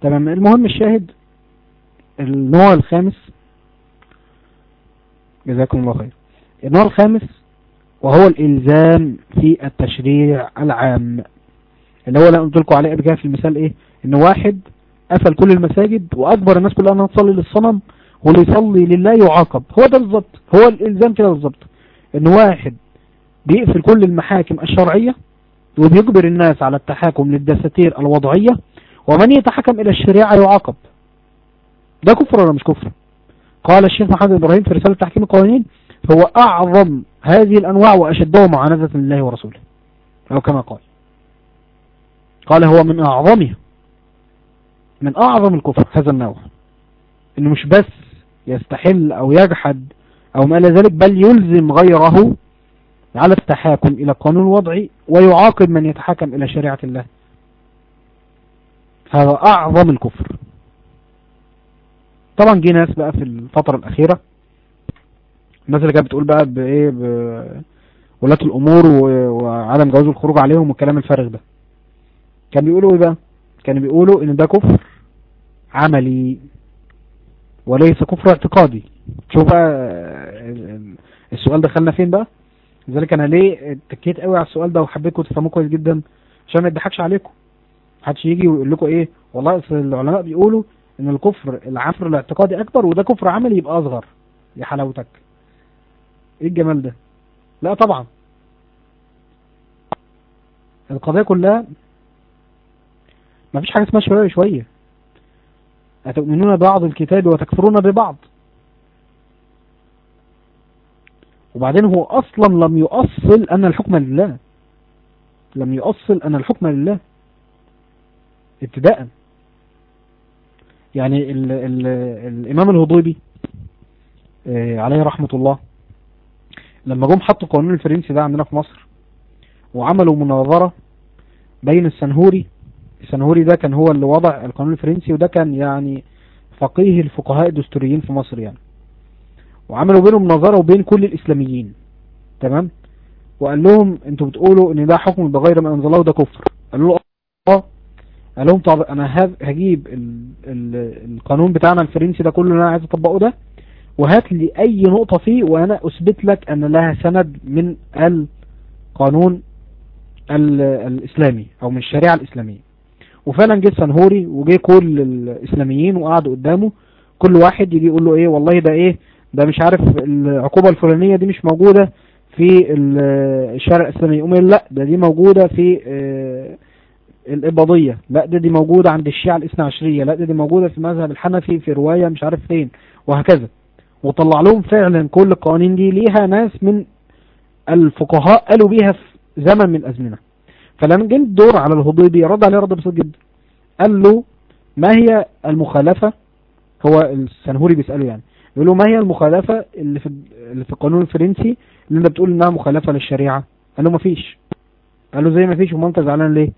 تمام. المهم الشاهد النوع الخامس. جزاكم الله خير. النوع الخامس وهو الإلزام في التشريع العام. اللي هو اللي قلت لكم عليه قبل كده في المثال إيه؟ إن واحد قفل كل المساجد واجبر الناس كلها إنها تصلي للصنم واللي يصلي لله يعاقب. هو ده بالظبط هو الإلزام كده بالظبط. إن واحد بيقفل كل المحاكم الشرعية وبيجبر الناس على التحاكم للدساتير الوضعية ومن يتحكم إلى الشريعة يعاقب. ده كفر ولا مش كفر؟ قال الشيخ محمد إبراهيم في رسالة تحكيم القوانين هو أعظم هذه الأنواع وأشدها معاندة لله ورسوله أو كما قال. قال هو من أعظمها. من أعظم الكفر هذا النوع. إنه مش بس يستحل أو يجحد أو ما إلى ذلك بل يلزم غيره على التحاكم إلى القانون الوضعي ويعاقب من يتحكم إلى شريعة الله. هذا أعظم الكفر. طبعا جه ناس بقى في الفترة الأخيرة الناس اللي كانت بتقول بقى بإيه ولاة الأمور وعدم جواز الخروج عليهم والكلام الفارغ ده. كان بيقولوا إيه بقى؟ كانوا بيقولوا إن ده كفر. عملي وليس كفر اعتقادي. شوف بقى السؤال دخلنا فين بقى؟ لذلك أنا ليه اتكيت قوي على السؤال ده وحبيتكم تفهموه كويس جدا؟ عشان ما يضحكش عليكم. محدش يجي ويقول لكم إيه؟ والله أصل العلماء بيقولوا إن الكفر العفر الاعتقادي أكبر وده كفر عملي يبقى أصغر. يا حلاوتك. إيه الجمال ده؟ لا طبعا. القضية كلها ما فيش حاجة اسمها شوية شوية. أتؤمنون بعض الكتاب وتكفرون ببعض؟ وبعدين هو أصلا لم يؤصل أن الحكم لله. لم يؤصل أن الحكم لله. ابتداء يعني ال ال الإمام الهضيبي عليه رحمة الله لما جم حطوا القانون الفرنسي ده عندنا في مصر وعملوا مناظرة بين السنهوري السنهوري ده كان هو اللي وضع القانون الفرنسي وده كان يعني فقيه الفقهاء الدستوريين في مصر يعني. وعملوا بينهم مناظرة وبين كل الإسلاميين. تمام؟ وقال لهم أنتوا بتقولوا إن ده حكم بغير ما أنزل الله ده كفر. قالوا له آه. قال لهم طب أنا هجيب ال ال القانون بتاعنا الفرنسي ده كله اللي أنا عايز أطبقه ده وهات لي أي نقطة فيه وأنا أثبت لك أن لها سند من القانون الإسلامي أو من الشريعة الإسلامية. وفعلا جه سنهوري وجه كل الإسلاميين وقعدوا قدامه. كل واحد يجي يقول له إيه والله ده إيه ده مش عارف العقوبة الفلانية دي مش موجودة في الشارع الإسلامي. يقوم لا ده دي موجودة في الإباضية لا ده دي موجودة عند الشيعة الاثنى عشرية لا ده دي موجودة في مذهب الحنفي في رواية مش عارف فين وهكذا. وطلع لهم فعلا كل القوانين دي ليها ناس من الفقهاء قالوا بيها في زمن من الأزمنة. فلما جه الدور على الهضيبي رد عليه رد بسيط جدا. قال له ما هي المخالفة؟ هو السنهوري بيسأله يعني. يقول له ما هي المخالفة اللي في اللي في القانون الفرنسي اللي انت بتقول إنها مخالفة للشريعة؟ قال له ما فيش قال له زي ما فيش وما انت زعلان ليه؟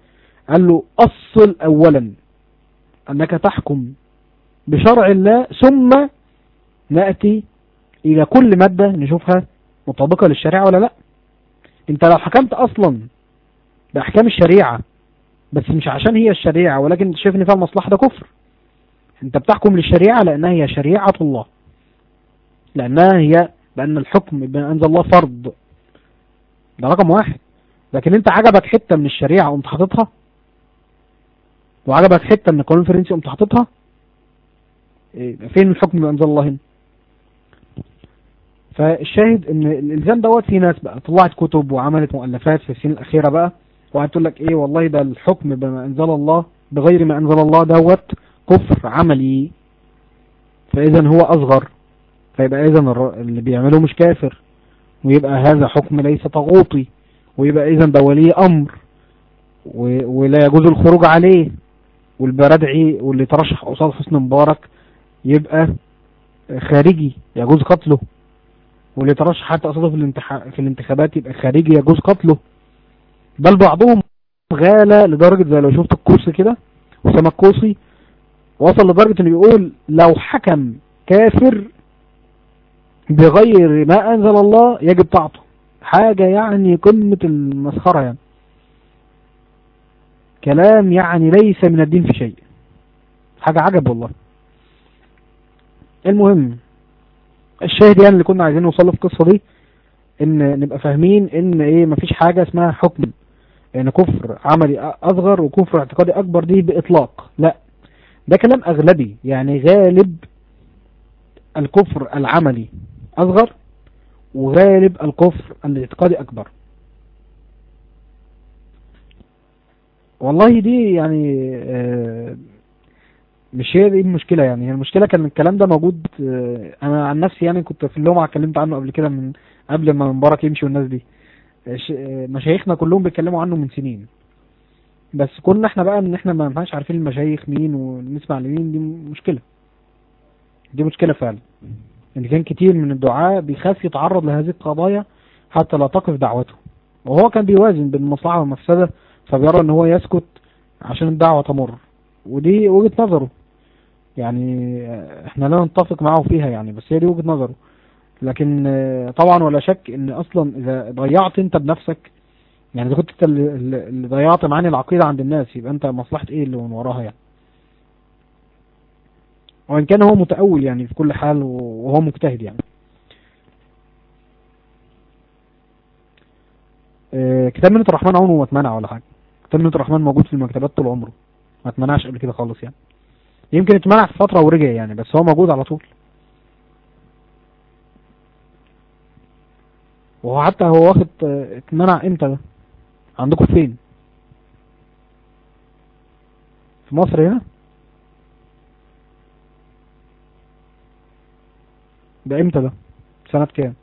قال له أصل أولا أنك تحكم بشرع الله ثم نأتي إلى كل مادة نشوفها مطابقة للشريعة ولا لأ؟ انت لو حكمت أصلا بأحكام الشريعة. بس مش عشان هي الشريعة ولكن شايف إن فيها المصلحة ده كفر. أنت بتحكم للشريعة لأنها هي شريعة الله. لأنها هي بأن الحكم بما أنزل الله فرض. ده رقم واحد. لكن أنت عجبك حتة من الشريعة قمت حاططها؟ وعجبك حتة من القانون الفرنسي قمت حاططها؟ إيه فين الحكم بما أنزل الله هنا؟ فالشاهد إن الإلزام دوت في ناس بقى طلعت كتب وعملت مؤلفات في السنين الأخيرة بقى. وقعدت تقول لك إيه والله ده الحكم بما أنزل الله بغير ما أنزل الله دوت كفر عملي. فاذا هو أصغر فيبقى اذا اللي بيعمله مش كافر. ويبقى هذا حكم ليس طاغوتي ويبقى اذا ده ولي أمر. ولا يجوز الخروج عليه. والبردعي واللي ترشح قصاد حسني مبارك يبقى خارجي يجوز قتله. واللي ترشح حتى قصاده في. في الانتخابات يبقى خارجي يجوز قتله. بل بعضهم غالى لدرجة زي لو شفت الكوسي كده وسام الكوسي وصل لدرجة إنه بيقول لو حكم كافر بغير ما أنزل الله يجب طاعته. حاجة يعني قمة المسخرة يعني. كلام يعني ليس من الدين في شيء. حاجة عجب والله. المهم الشاهد يعني اللي كنا عايزين نوصله في القصة دي إن نبقى فاهمين إن إيه مفيش حاجة اسمها حكم. يعني كفر عملي أصغر وكفر اعتقادي أكبر دي بإطلاق. لا. ده كلام أغلبي. يعني غالب الكفر العملي أصغر وغالب الكفر الاعتقادي أكبر. والله دي يعني آه مش هي دي المشكلة يعني. المشكلة كان الكلام ده موجود أنا عن نفسي يعني كنت في اللومع اتكلمت عنه قبل كده من قبل ما مبارك يمشي والناس دي. مشايخنا كلهم بيتكلموا عنه من سنين. بس كنا إحنا بقى إن إحنا ما ينفعش عارفين المشايخ مين ونسمع لمين دي مشكلة. دي مشكلة فعلا. إن كان كتير من الدعاء بيخاف يتعرض لهذه القضايا حتى لا تقف دعوته. وهو كان بيوازن بين المصلحة والمفسدة فبيرى إن هو يسكت عشان الدعوة تمر. ودي وجهة نظره. يعني إحنا لا نتفق معه فيها يعني بس هي دي وجهة نظره. لكن طبعا ولا شك إن أصلا إذا ضيعت أنت بنفسك يعني إذا كنت أنت اللي ضيعت معاني العقيدة عند الناس يبقى أنت مصلحة إيه اللي من وراها يعني؟ وإن كان هو متأول يعني في كل حال وهو مجتهد يعني. كتاب منة الرحمن عمره ما اتمنع ولا حاجة. كتاب منة الرحمن موجود في المكتبات طول عمره. ما اتمنعش قبل كده خالص يعني. يمكن اتمنع في فترة ورجع يعني بس هو موجود على طول. وهو حتى هو واخد اتمنع إمتى ده؟ عندكم فين؟ في مصر هنا؟ ده إمتى ده؟ سنة كام؟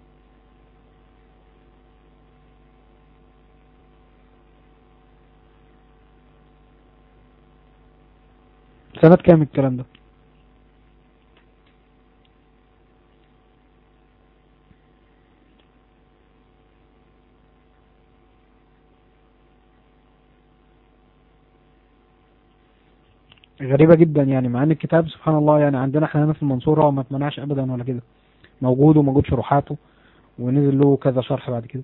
سنة كام الكلام ده؟ غريبة جدا يعني مع إن الكتاب سبحان الله يعني عندنا إحنا هنا في المنصورة وما اتمنعش ابدا ولا كده. موجود وموجود شروحاته ونزل له كذا شرح بعد كده.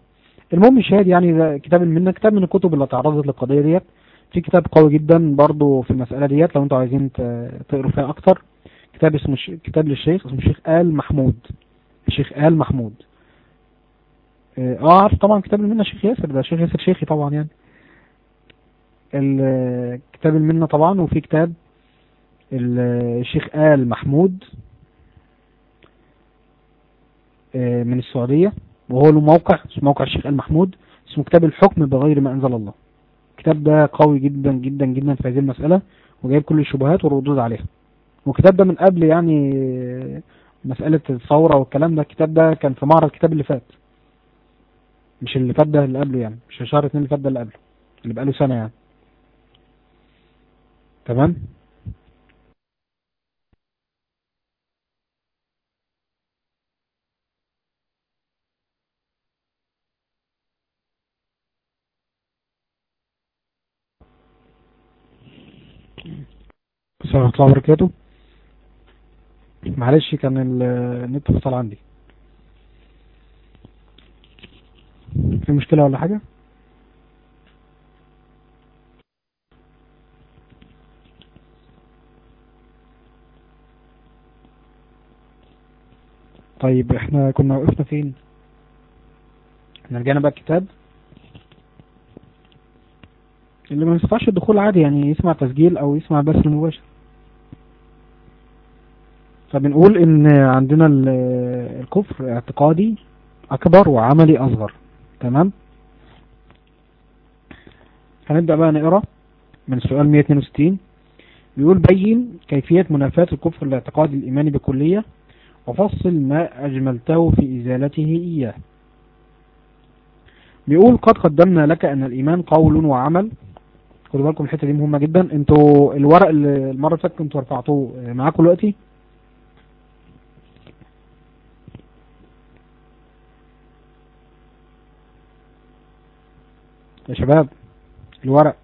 المهم الشاهد يعني كتاب المنة كتاب من الكتب اللي تعرضت للقضية ديت. في كتاب قوي جدا برضو في المسألة ديت لو أنتوا عايزين تقروا فيها أكتر. كتاب اسمه. كتاب للشيخ اسمه الشيخ آل محمود. الشيخ آل محمود. آه آه، عارف طبعا كتاب المنة شيخ ياسر ده شيخ ياسر شيخي طبعا يعني. ال- كتاب المنة طبعا وفي كتاب الشيخ آل محمود آه، من السعودية وهو له موقع اسمه موقع الشيخ آل محمود اسمه كتاب الحكم بغير ما أنزل الله. الكتاب ده قوي جدا جدا جدا في هذه المسألة وجايب كل الشبهات والردود عليها. والكتاب ده من قبل يعني آه، مسألة الثورة والكلام ده الكتاب ده كان في معرض الكتاب اللي فات. مش اللي فات ده اللي قبله يعني مش شهر اتنين اللي فات ده اللي قبله اللي بقاله سنة يعني. تمام؟ السلام ورحمة الله وبركاته. معلش كان ال- النت فصل عندي. في مشكلة ولا حاجة؟ طيب إحنا كنا وقفنا فين؟ إحنا رجعنا بقى الكتاب. اللي ما يستطيعش الدخول عادي يعني يسمع تسجيل أو يسمع بث مباشر فبنقول إن عندنا ال- الكفر اعتقادي أكبر وعملي أصغر. تمام؟ هنبدأ بقى نقرأ من السؤال 162 بيقول بين كيفية منافاة الكفر الاعتقادي الإيماني بكلية وفصل ما أجملته في إزالته إياه. بيقول قد قدمنا لك أن الإيمان قول وعمل. خدوا بالكم الحتة دي مهمة جدا. أنتوا الورق اللي المرة اللي فاتت كنتوا رفعتوه معاكم دلوقتي؟ يا شباب الورق.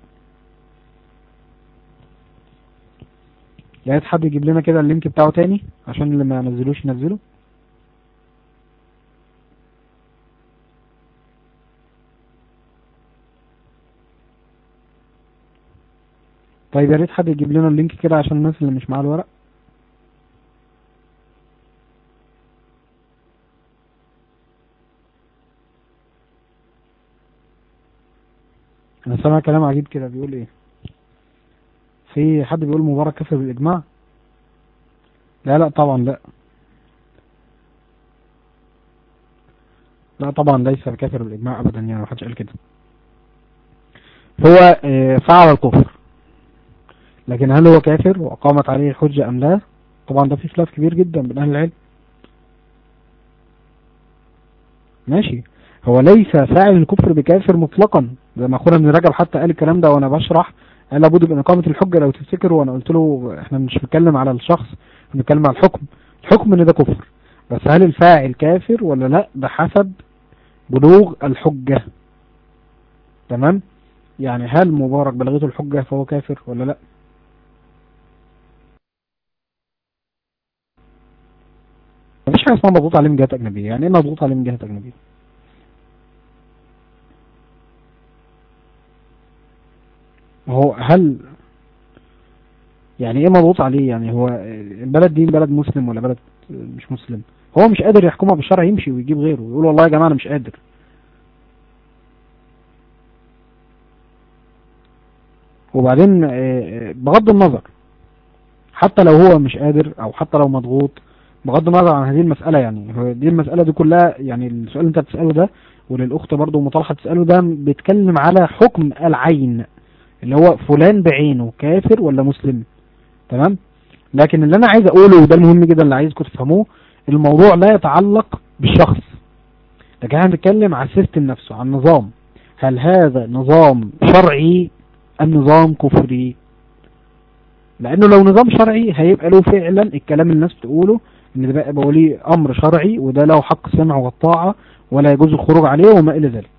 لقيت حد يجيب لنا كده ال link بتاعه تاني؟ عشان اللي ما نزلوش ينزله. طيب يا ريت حد يجيب لنا ال link كده عشان الناس اللي مش معاها الورق. أنا سامع كلام عجيب كده بيقول إيه؟ في حد بيقول مبارك كفر بالإجماع؟ لا لا طبعا لا. لا طبعا ليس كافر بالإجماع ابدا يعني محدش قال كده. هو آه، فعل الكفر. لكن هل هو كافر وأقامت عليه الحجة أم لا؟ طبعا ده في خلاف كبير جدا بين أهل العلم. ماشي. هو ليس فاعل الكفر بكافر مطلقا. زي ما أخونا ابن رجب حتى قال الكلام ده وأنا بشرح قال لابد من إقامة الحجة لو تفتكروا وأنا قلت له إحنا مش بنتكلم على الشخص بنتكلم على الحكم. الحكم إن ده كفر. بس هل الفاعل كافر ولا لأ؟ ده حسب بلوغ الحجة. تمام؟ يعني هل مبارك بلغته الحجة فهو كافر ولا لأ؟ مفيش حاجة اسمها مضغوط عليه من جهة أجنبية. يعني إيه مضغوط عليه من جهة أجنبية؟ هو هل يعني إيه مضغوط عليه؟ يعني هو البلد دي بلد مسلم ولا بلد مش مسلم؟ هو مش قادر يحكمها بالشرع يمشي ويجيب غيره ويقول والله يا جماعة أنا مش قادر. وبعدين آه، بغض النظر حتى لو هو مش قادر أو حتى لو مضغوط بغض النظر عن هذه المسألة يعني دي المسألة دي كلها يعني السؤال اللي أنت بتسأله ده وللأخت برضه مطالحة تسأله ده بيتكلم على حكم العين. اللي هو فلان بعينه كافر ولا مسلم؟ تمام؟ لكن اللي أنا عايز أقوله وده المهم جدا اللي عايزكم تفهموه الموضوع لا يتعلق بالشخص لكن إحنا بنتكلم على السيستم نفسه على النظام. هل هذا نظام شرعي أم نظام كفري؟ لأنه لو نظام شرعي هيبقى له فعلا الكلام اللي الناس بتقوله إن ده بقى يبقى وليه أمر شرعي وده له حق السمع والطاعة ولا يجوز الخروج عليه وما إلى ذلك.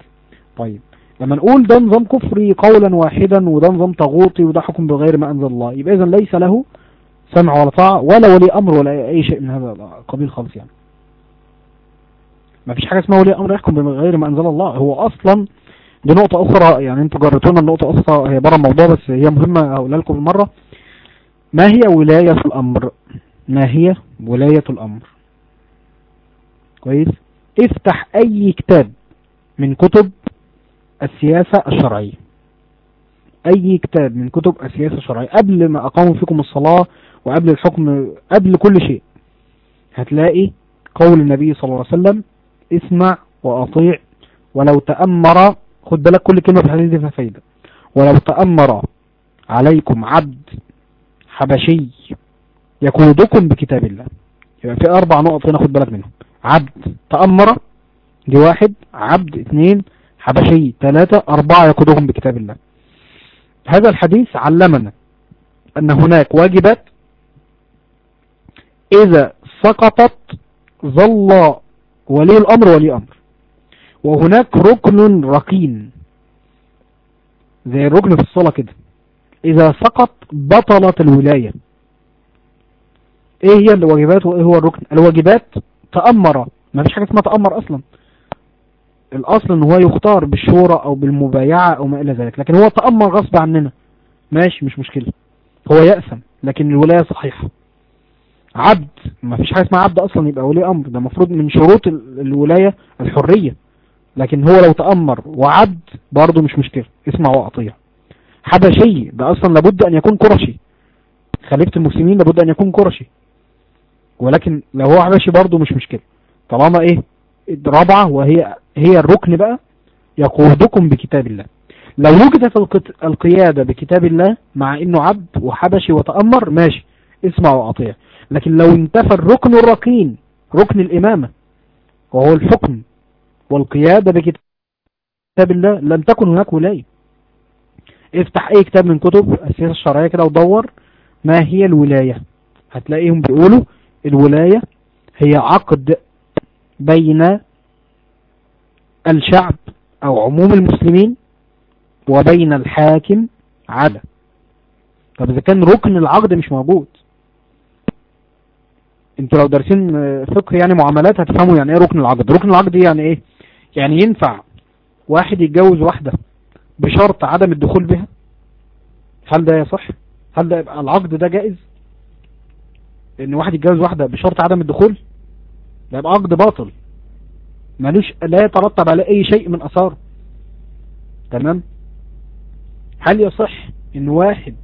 طيب. لما نقول ده نظام كفري قولا واحدا وده نظام طاغوتي وده حكم بغير ما أنزل الله يبقى اذا ليس له سمع ولا طاعة ولا ولي أمر ولا أي شيء من هذا القبيل خالص يعني. ما فيش حاجة اسمها ولي أمر يحكم بغير ما أنزل الله هو أصلا دي نقطة أخرى يعني أنتوا جرتونا النقطة أخرى هي بره الموضوع بس هي مهمة هقولها لكم بالمرة ما هي ولاية الأمر؟ ما هي ولاية الأمر؟ كويس؟ افتح أي كتاب من كتب السياسة الشرعية. أي كتاب من كتب السياسة الشرعية قبل ما اقاموا فيكم الصلاة وقبل الحكم قبل كل شيء هتلاقي قول النبي صلى الله عليه وسلم اسمع وأطيع ولو تأمر خد بالك كل كلمة في الحديث دي فيها فايدة. ولو تأمر عليكم عبد حبشي يقودكم بكتاب الله. يبقى في أربع نقط هنا خد بالك منهم. عبد تأمر دي واحد. عبد اثنين حبشي ثلاثة أربعة يقودهم بكتاب الله. هذا الحديث علمنا أن هناك واجبات إذا سقطت ظل ولي الأمر ولي أمر. وهناك ركن ركين زي الركن في الصلاة كده. إذا سقط بطلت الولاية. إيه هي الواجبات وإيه هو الركن؟ الواجبات تأمر. ما فيش حاجة اسمها تأمر أصلا. الأصل إن هو يختار بالشورى أو بالمبايعة أو ما إلى ذلك لكن هو تأمر غصب عننا. ماشي مش مشكلة. هو يأسم لكن الولاية صحيحة. عبد ما فيش حاجة اسمها عبد أصلا يبقى ولي أمر. ده مفروض من شروط الولاية الحرية. لكن هو لو تأمر وعبد برضه مش مشكلة. اسمع وأطيع. حبشي ده أصلا لابد أن يكون قرشي. خليفة المسلمين لابد أن يكون قرشي. ولكن لو هو حبشي برضه مش مشكلة. طالما إيه؟ رابعة وهي هي الركن بقى يقودكم بكتاب الله. لو وجدت القيادة بكتاب الله مع إنه عبد وحبشي وتأمر ماشي اسمع وأطيع. لكن لو انتفى الركن الركين ركن الإمامة وهو الحكم والقيادة بكتاب الله لم تكن هناك ولاية. افتح أي كتاب من كتب السياسة الشرعية كده ودور ما هي الولاية. هتلاقيهم بيقولوا الولاية هي عقد بين الشعب أو عموم المسلمين وبين الحاكم على طب إذا كان ركن العقد مش موجود. أنتوا لو دارسين فقه يعني معاملات هتفهموا يعني إيه ركن العقد. ركن العقد يعني إيه؟ يعني ينفع واحد يتجوز واحدة بشرط عدم الدخول بها؟ هل ده يصح؟ هل ده يبقى العقد ده جائز؟ إن واحد يتجوز واحدة بشرط عدم الدخول؟ ده يبقى عقد باطل. ملوش لا يترتب على أي شيء من اثاره تمام؟ هل يصح إن واحد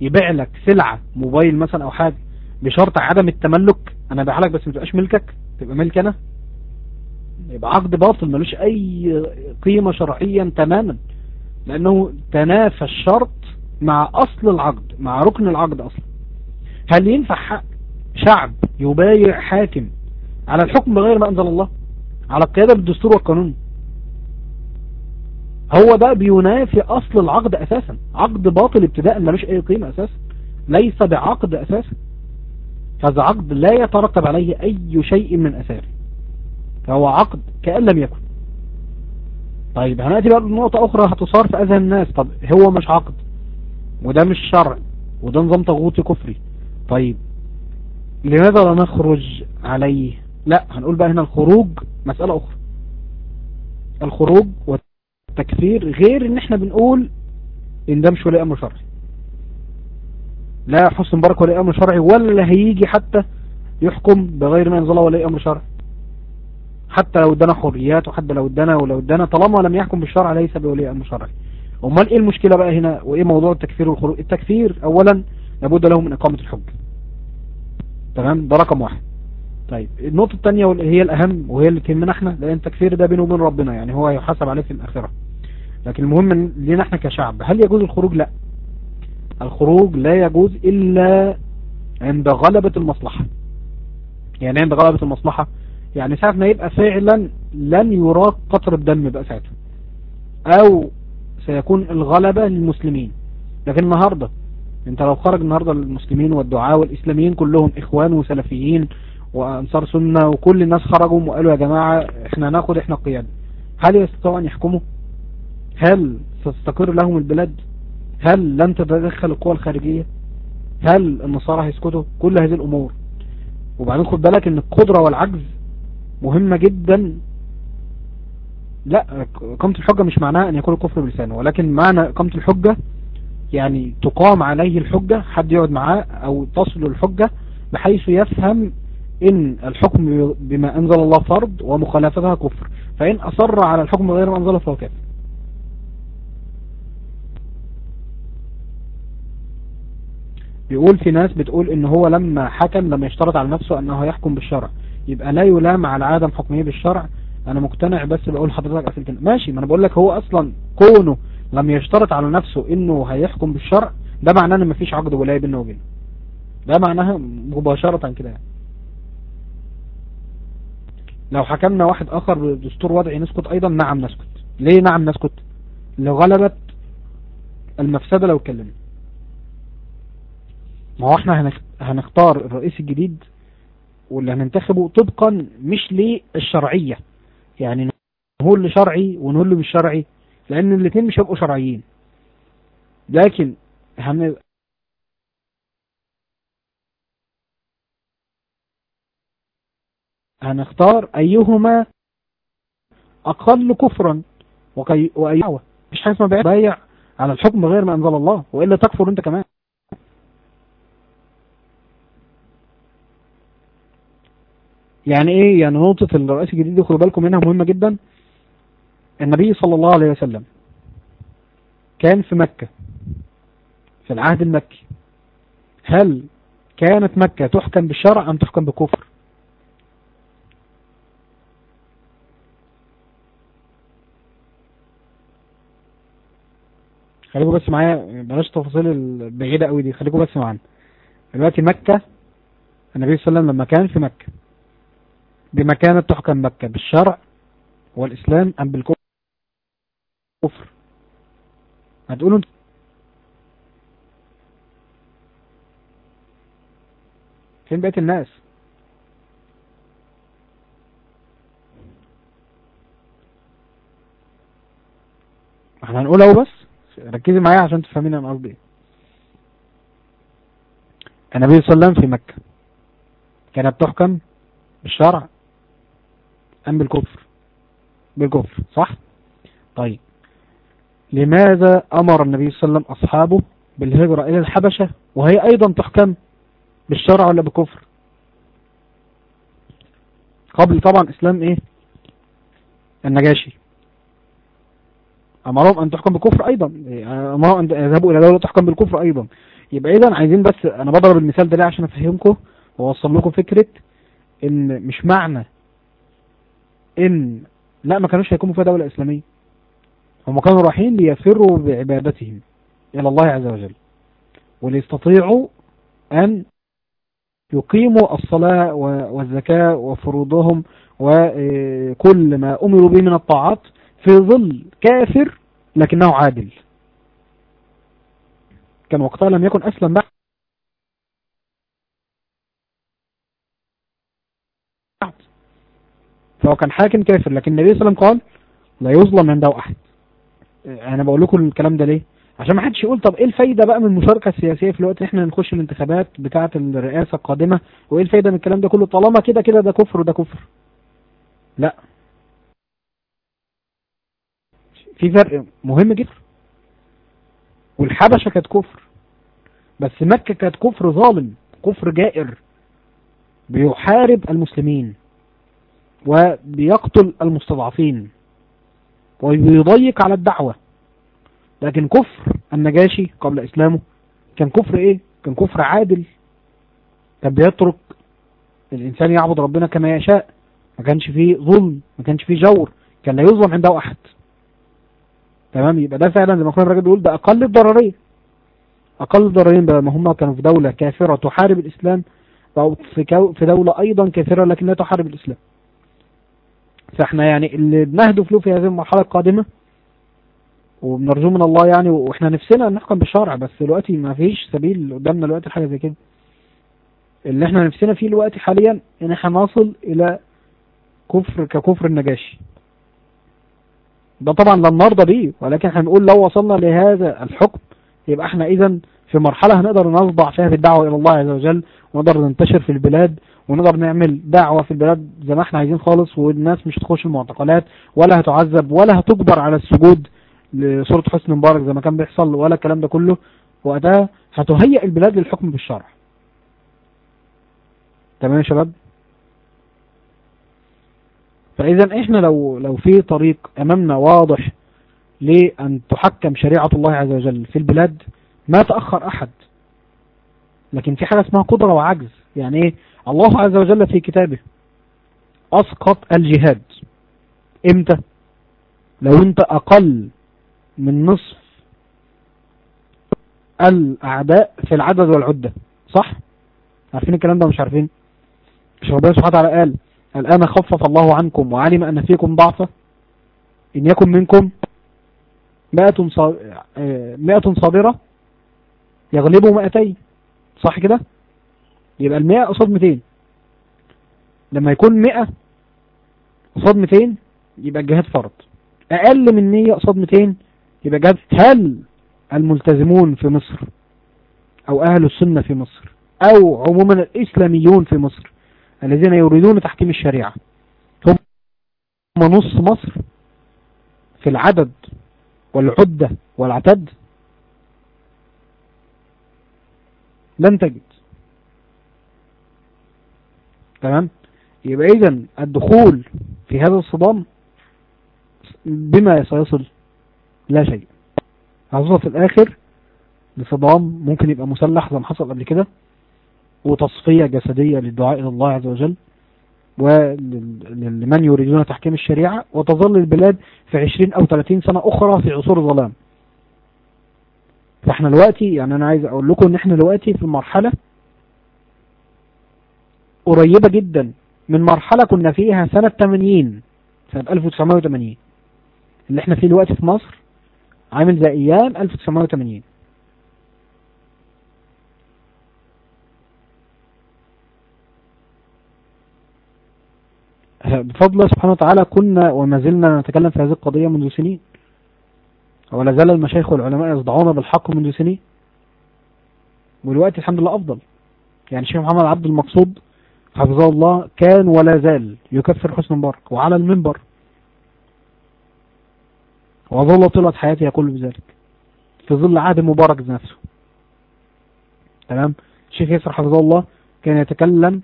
يبيع لك سلعة موبايل مثلا أو حاجة بشرط عدم التملك؟ أنا بيع لك بس ما تبقاش ملكك؟ تبقى ملك أنا؟ يبقى عقد باطل ملوش أي قيمة شرعيا تماما. لأنه تنافى الشرط مع أصل العقد مع ركن العقد أصلا. هل ينفع شعب يبايع حاكم على الحكم بغير ما أنزل الله؟ على القيادة بالدستور والقانون. هو ده بينافي أصل العقد أساسا. عقد باطل ابتداء ملوش أي قيمة أساسا. ليس بعقد أساسا. هذا عقد لا يترتب عليه أي شيء من أثاره. فهو عقد كأن لم يكن. طيب هنأتي بقى بنقطة أخرى هتصار في اذهان الناس. طب هو مش عقد وده مش شرع وده نظام تغوطي كفري. طيب لماذا لا نخرج عليه؟ لا هنقول بقى هنا الخروج مسألة أخرى. الخروج والتكفير غير إن إحنا بنقول إن ده مش ولي أمر شرعي. لا حسن مبارك ولي أمر شرعي ولا هيجي حتى يحكم بغير ما ينزل ولي أمر شرعي. حتى لو ادانا حريات وحتى لو ادانا ولو ادانا طالما لم يحكم بالشرع ليس بولي أمر شرعي. أمال إيه المشكلة بقى هنا؟ وإيه موضوع التكفير والخروج؟ التكفير اولا لابد له من إقامة الحج تمام؟ ده رقم واحد. طيب النقطة الثانية هي الأهم وهي اللي تهمنا إحنا لأن التكفير ده بينه وبين ربنا يعني هو يحاسب عليه في الآخرة. لكن المهم لنا إحنا كشعب هل يجوز الخروج؟ لا. الخروج لا يجوز إلا عند غلبة المصلحة. يعني عند غلبة المصلحة يعني ساعة ما يبقى فعلا لن يراق قطر الدم بقى ساعتها. أو سيكون الغلبة للمسلمين. لكن النهاردة أنت لو خرج النهاردة المسلمين والدعاء والإسلاميين كلهم إخوان وسلفيين وأنصار سنة وكل الناس خرجوا وقالوا يا جماعة إحنا ناخد إحنا القيادة. هل يستطيعوا أن يحكموا؟ هل ستستقر لهم البلاد؟ هل لن تتدخل القوى الخارجية؟ هل النصارى هيسكتوا؟ كل هذه الأمور. وبعدين خد بالك إن القدرة والعجز مهمة جدا. لا إقامة الحجة مش معناها أن يكون الكفر بلسانه ولكن معنى إقامة الحجة يعني تقام عليه الحجة حد يقعد معاه أو تصل الحجة بحيث يفهم إن الحكم بما أنزل الله فرض ومخالفتها كفر. فإن أصر على الحكم غير ما أنزله فهو كافر. بيقول في ناس بتقول إن هو لما حكم لما يشترط على نفسه أنه يحكم بالشرع. يبقى لا يلام على عدم حكمه بالشرع. أنا مقتنع بس بقول حضرتك اسئلتين ماشي ما أنا بقول لك هو أصلا كونه لم يشترط على نفسه إنه هيحكم بالشرع ده معناه إن مفيش عقد ولاية بينه وبينه. ده معناها مباشرة كده يعني. لو حكمنا واحد آخر بدستور وضعي نسكت أيضا نعم نسكت. ليه نعم نسكت؟ لغلبة المفسدة لو اتكلمنا. ما هو إحنا هنختار الرئيس الجديد واللي هننتخبه طبقا مش للشرعية. يعني نقول له شرعي ونقول له مش شرعي لأن الاثنين مش هيبقوا شرعيين. لكن هنختار أيهما أقل كفرا وكي... وايهما مش حاجة اسمها بايع على الحكم غير ما أنزل الله وإلا تكفر أنت كمان. يعني إيه؟ يعني نقطة الرئيس الجديد خدوا بالكم منها مهمة جدا. النبي صلى الله عليه وسلم كان في مكة في العهد المكي. هل كانت مكة تحكم بالشرع أم تحكم بالكفر خليكم بس معايا بلاش تفاصيل البعيدة قوي دي خليكم بس معانا. دلوقتي مكة النبي صلى الله عليه وسلم لما كان في مكة بما كانت تحكم مكة بالشرع والإسلام أم بالكفر؟ هتقولوا فين بقية الناس؟ إحنا هنقول اهو بس. ركزي معايا عشان تفهمين أنا قصدي إيه. النبي صلى الله عليه وسلم في مكة كانت تحكم بالشرع أم بالكفر؟ بالكفر صح؟ طيب لماذا أمر النبي صلى الله عليه وسلم أصحابه بالهجرة إلى الحبشة وهي أيضا تحكم بالشرع ولا بالكفر؟ قبل طبعا إسلام إيه؟ النجاشي. أمرهم أن تحكم بالكفر أيضا. أمرهم أن يذهبوا إلى دولة تحكم بالكفر أيضا. يبقى اذا عايزين بس أنا بضرب المثال ده ليه عشان أفهمكم وأوصل لكم فكرة إن مش معنى إن لا ما كانوش هيكونوا فيها دولة إسلامية. هم كانوا رايحين ليفروا بعبادتهم إلى الله عز وجل وليستطيعوا أن يقيموا الصلاة والزكاة وفروضهم وكل ما أمروا به من الطاعات في ظل كافر لكنه عادل. كان وقتها لم يكن اسلم بعد. فهو كان حاكم كافر لكن النبي صلى الله عليه وسلم قال لا يظلم عنده أحد. أنا بقول لكم الكلام ده ليه؟ عشان ما حدش يقول طب إيه الفايدة بقى من المشاركة السياسية في الوقت؟ إحنا نخش الانتخابات بتاعة الرئاسة القادمة وإيه الفايدة من الكلام ده كله؟ طالما كده كده ده كفر وده كفر. لا. في فرق مهم جدا. والحبشة كانت كفر. بس مكة كانت كفر ظالم كفر جائر. بيحارب المسلمين وبيقتل المستضعفين وبيضيق على الدعوة. لكن كفر النجاشي قبل إسلامه كان كفر إيه؟ كان كفر عادل. كان بيترك الإنسان يعبد ربنا كما يشاء. ما كانش فيه ظلم ما كانش فيه جور. كان لا يظلم عنده أحد. تمام؟ يبقى ده فعلا زي ما كان الراجل بيقول ده أقل الضررين. أقل الضررين بقى ما هم كانوا في دولة كافرة تحارب الإسلام أو في, دولة أيضا كافرة لكن لا تحارب الإسلام. فإحنا يعني اللي بنهدف له في هذه المرحلة القادمة وبنرجو من الله يعني وإحنا نفسنا نحكم بالشرع بس دلوقتي ما فيش سبيل قدامنا دلوقتي حاجة زي كده. اللي إحنا نفسنا فيه دلوقتي حاليا إن إحنا نصل إلى كفر ككفر النجاشي. ده طبعا لن نرضى بيه ولكن إحنا بنقول لو وصلنا لهذا الحكم يبقى إحنا اذا في مرحلة هنقدر نصدع فيها في الدعوة إلى الله عز وجل ونقدر ننتشر في البلاد ونقدر نعمل دعوة في البلاد زي ما إحنا عايزين خالص والناس مش هتخش المعتقلات ولا هتعذب ولا هتجبر على السجود لصورة حسني مبارك زي ما كان بيحصل ولا الكلام ده كله. وقتها هتهيئ البلاد للحكم بالشرع. تمام يا شباب؟ فإذا إحنا لو لو في طريق أمامنا واضح لأن تحكم شريعة الله عز وجل في البلاد ما تأخر أحد. لكن في حاجة اسمها قدرة وعجز. يعني إيه؟ الله عز وجل في كتابه أسقط الجهاد. إمتى؟ لو أنت أقل من نصف الأعداء في العدد والعدة. صح؟ عارفين الكلام ده مش عارفين؟ مش ربنا سبحانه وتعالى قال الآن خفف الله عنكم وعلم أن فيكم ضعفة إن يكن منكم مئة مئة صابرة يغلبوا مئتين صح كده؟ يبقى المئة قصاد 200 لما يكون 100 قصاد 200 يبقى الجهاد فرض. أقل من 100 قصاد 200 يبقى جهاد. هل الملتزمون في مصر أو أهل السنة في مصر أو عموما الإسلاميون في مصر الذين يريدون تحكيم الشريعة. هم نص مصر في العدد والعدة والعتد. لن تجد. تمام؟ يبقى اذا الدخول في هذا الصدام بما سيصل لا شيء. هتصل في الآخر لصدام ممكن يبقى مسلح زي ما حصل قبل كده. وتصفية جسدية للدعاء إلى الله عز وجل ولمن يريدون تحكيم الشريعة وتظل البلاد في 20 أو 30 سنة أخرى في عصور ظلام فإحنا دلوقتي يعني أنا عايز أقول لكم إن إحنا دلوقتي في مرحلة قريبة جدا من مرحلة كنا فيها سنة 80 سنة 1980 اللي إحنا فيه دلوقتي في مصر عامل زي أيام 1980 بفضل الله سبحانه وتعالى كنا وما زلنا نتكلم في هذه القضية منذ سنين. ولا زال المشايخ والعلماء يصدعون بالحق منذ سنين. والوقت الحمد لله أفضل. يعني الشيخ محمد عبد المقصود حفظه الله كان ولا زال يكفر حسن مبارك وعلى المنبر. وظل طيلة حياته يقول بذلك. في ظل عهد مبارك نفسه تمام؟ الشيخ يسر حفظه الله كان يتكلم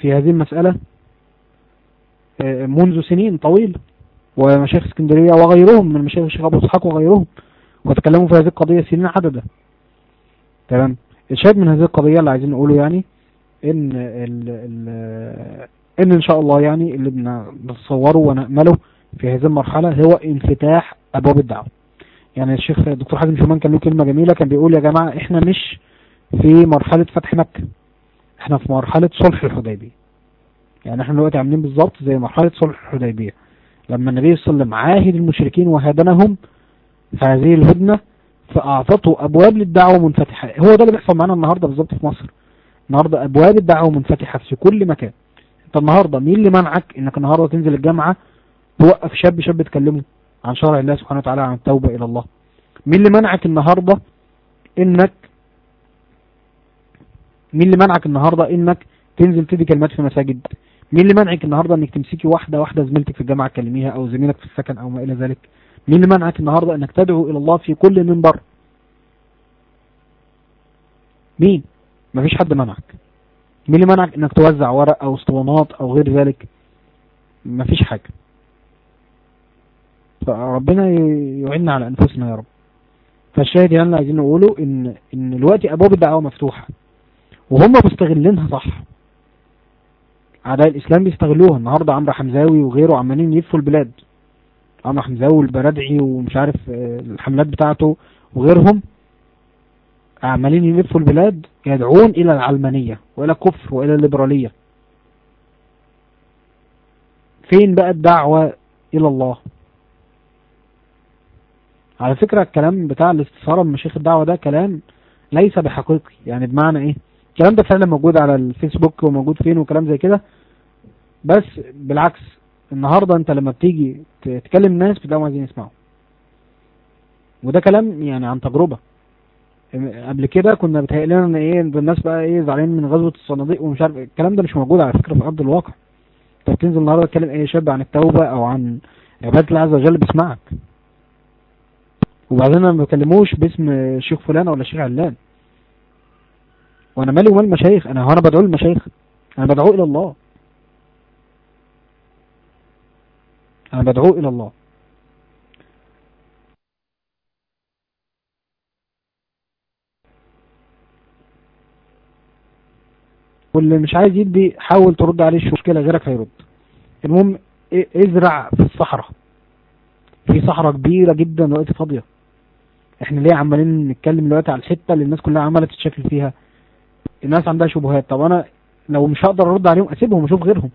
في هذه المسألة منذ سنين طويلة ومشايخ اسكندرية وغيرهم من مشايخ الشيخ أبو إسحاق وغيرهم وتكلموا في هذه القضية سنين عددا. تمام؟ الشاهد من هذه القضية اللي عايزين نقوله يعني إن ال ال إن إن شاء الله يعني اللي بنتصوره ونأمله في هذه المرحلة هو انفتاح أبواب الدعوة. يعني الشيخ الدكتور حازم شومان كان له كلمة جميلة كان بيقول يا جماعة إحنا مش في مرحلة فتح مكة إحنا في مرحلة صلح الحديبية. يعني إحنا دلوقتي عاملين بالظبط زي مرحلة صلح الحديبية. لما النبي صلى الله عليه وسلم عاهد المشركين وهادنهم في هذه الهدنة فأعطته أبواب للدعوة منفتحة. هو ده اللي بيحصل معانا النهاردة بالظبط في مصر. النهاردة أبواب الدعوة منفتحة في كل مكان. أنت النهاردة مين اللي منعك إنك النهاردة تنزل الجامعة توقف شاب شاب تكلمه عن شرع الله سبحانه وتعالى عن التوبة إلى الله؟ مين اللي منعك النهاردة إنك مين اللي منعك النهاردة إنك تنزل تدي كلمات في مساجد مين اللي منعك النهاردة إنك تمسكي واحدة واحدة زميلتك في الجامعة تكلميها أو زميلك في السكن أو ما إلى ذلك؟ مين اللي منعك النهاردة إنك تدعو إلى الله في كل منبر؟ مين؟ مفيش حد منعك. مين اللي منعك إنك توزع ورق أو اسطوانات أو غير ذلك؟ مفيش حاجة. فربنا يعيننا على أنفسنا يا رب. فالشاهد يعني اللي عايزين نقوله ان إن دلوقتي أبواب الدعوة مفتوحة. وهم مستغلينها صح. أعداء الإسلام بيستغلوها. النهارده عمرو حمزاوي وغيره عمالين يلفوا البلاد. عمرو حمزاوي والبرادعي ومش عارف الحملات بتاعته وغيرهم عمالين يلفوا البلاد يدعون إلى العلمانية وإلى الكفر وإلى الليبرالية. فين بقى الدعوة إلى الله؟ على فكرة الكلام بتاع الاستثارة من مشايخ الدعوة ده كلام ليس بحقيقي. يعني بمعنى إيه؟ الكلام ده فعلا موجود على الفيسبوك وموجود فين وكلام زي كده. بس بالعكس النهاردة انت لما بتيجي تكلم ناس بتلاقيهم عايزين يسمعوا. وده كلام يعني عن تجربة. قبل كده كنا بتهيأ إن إيه الناس بقى إيه زعلانين من غزوة الصناديق ومش عارف الكلام ده مش موجود على فكرة في أرض الواقع. أنت بتنزل النهارده تتكلم أي شاب عن التوبة أو عن عبادة الله عز وجل بيسمعك. وبعدين ما بكلموش باسم الشيخ فلان ولا الشيخ علان. وأنا مالي ومال المشايخ أنا هو أنا بدعو للمشايخ أنا بدعو إلى الله. أنا بدعو إلى الله. واللي مش عايز يدي حاول ترد عليه مش مشكلة غيرك هيرد. المهم ازرع في الصحراء. في صحراء كبيرة جدا دلوقتي فاضية. إحنا ليه عمالين نتكلم دلوقتي على الحتة اللي الناس كلها عمالة تتشكل فيها؟ الناس عندها شبهات. طب أنا لو مش هقدر أرد عليهم أسيبهم وأشوف غيرهم.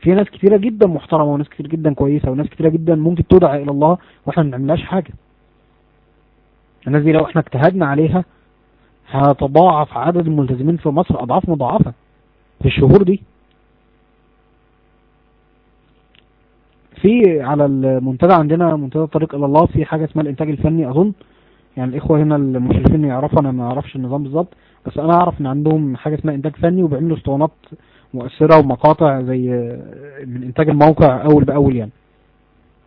في ناس كتيرة جدا محترمة وناس كتير جدا كويسة وناس كتيرة جدا ممكن تدعى إلى الله وإحنا ما بنعملهاش حاجة. الناس دي لو إحنا اجتهدنا عليها هتضاعف عدد الملتزمين في مصر أضعاف مضاعفة في الشهور دي. في على المنتدى عندنا منتدى الطريق إلى الله في حاجة اسمها الإنتاج الفني أظن. يعني الإخوة هنا المشرفين يعرفوا أنا ما أعرفش النظام بالظبط. بس أنا أعرف إن عندهم حاجة اسمها إنتاج فني وبيعملوا اسطوانات مؤثرة ومقاطع زي من إنتاج الموقع أول بأول يعني.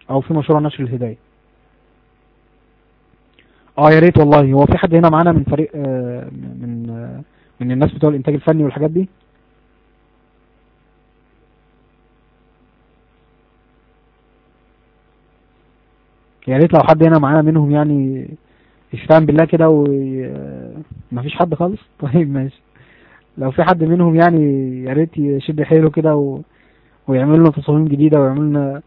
أو في مشروع نشر الهداية. آه يا ريت والله. هو في حد هنا معانا من فريق آه من آه من الناس بتوع الإنتاج الفني والحاجات دي؟ يا ريت لو حد هنا معانا منهم يعني يشفعن بالله كده وما فيش حد خالص؟ طيب ماشي. لو في حد منهم يعني يا ريت يشد حيله كده و... ويعمل لنا تصاميم جديدة ويعمل لنا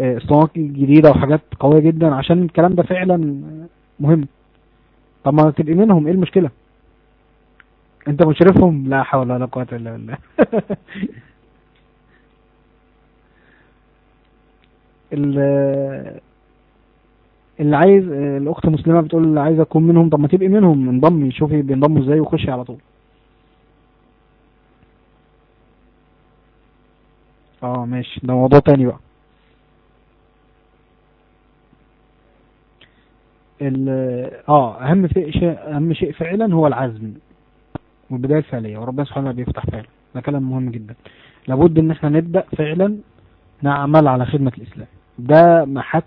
اسطوانات جديدة وحاجات قوية جدا عشان الكلام ده فعلا مهم. طب ما تبقي منهم إيه المشكلة؟ أنت مشرفهم؟ لا حول ولا قوة إلا بالله. اللي عايز الأخت مسلمة بتقول اللي عايز أكون منهم طب ما تبقي منهم انضمي شوفي بينضموا إزاي وخشي على طول. آه ماشي. ده موضوع تاني بقى. آه أهم شيء أهم شيء فعلا هو العزم والبداية الفعلية وربنا سبحانه وتعالى بيفتح فعلا. ده كلام مهم جدا. لابد إن إحنا نبدأ فعلا نعمل على خدمة الإسلام. ده محك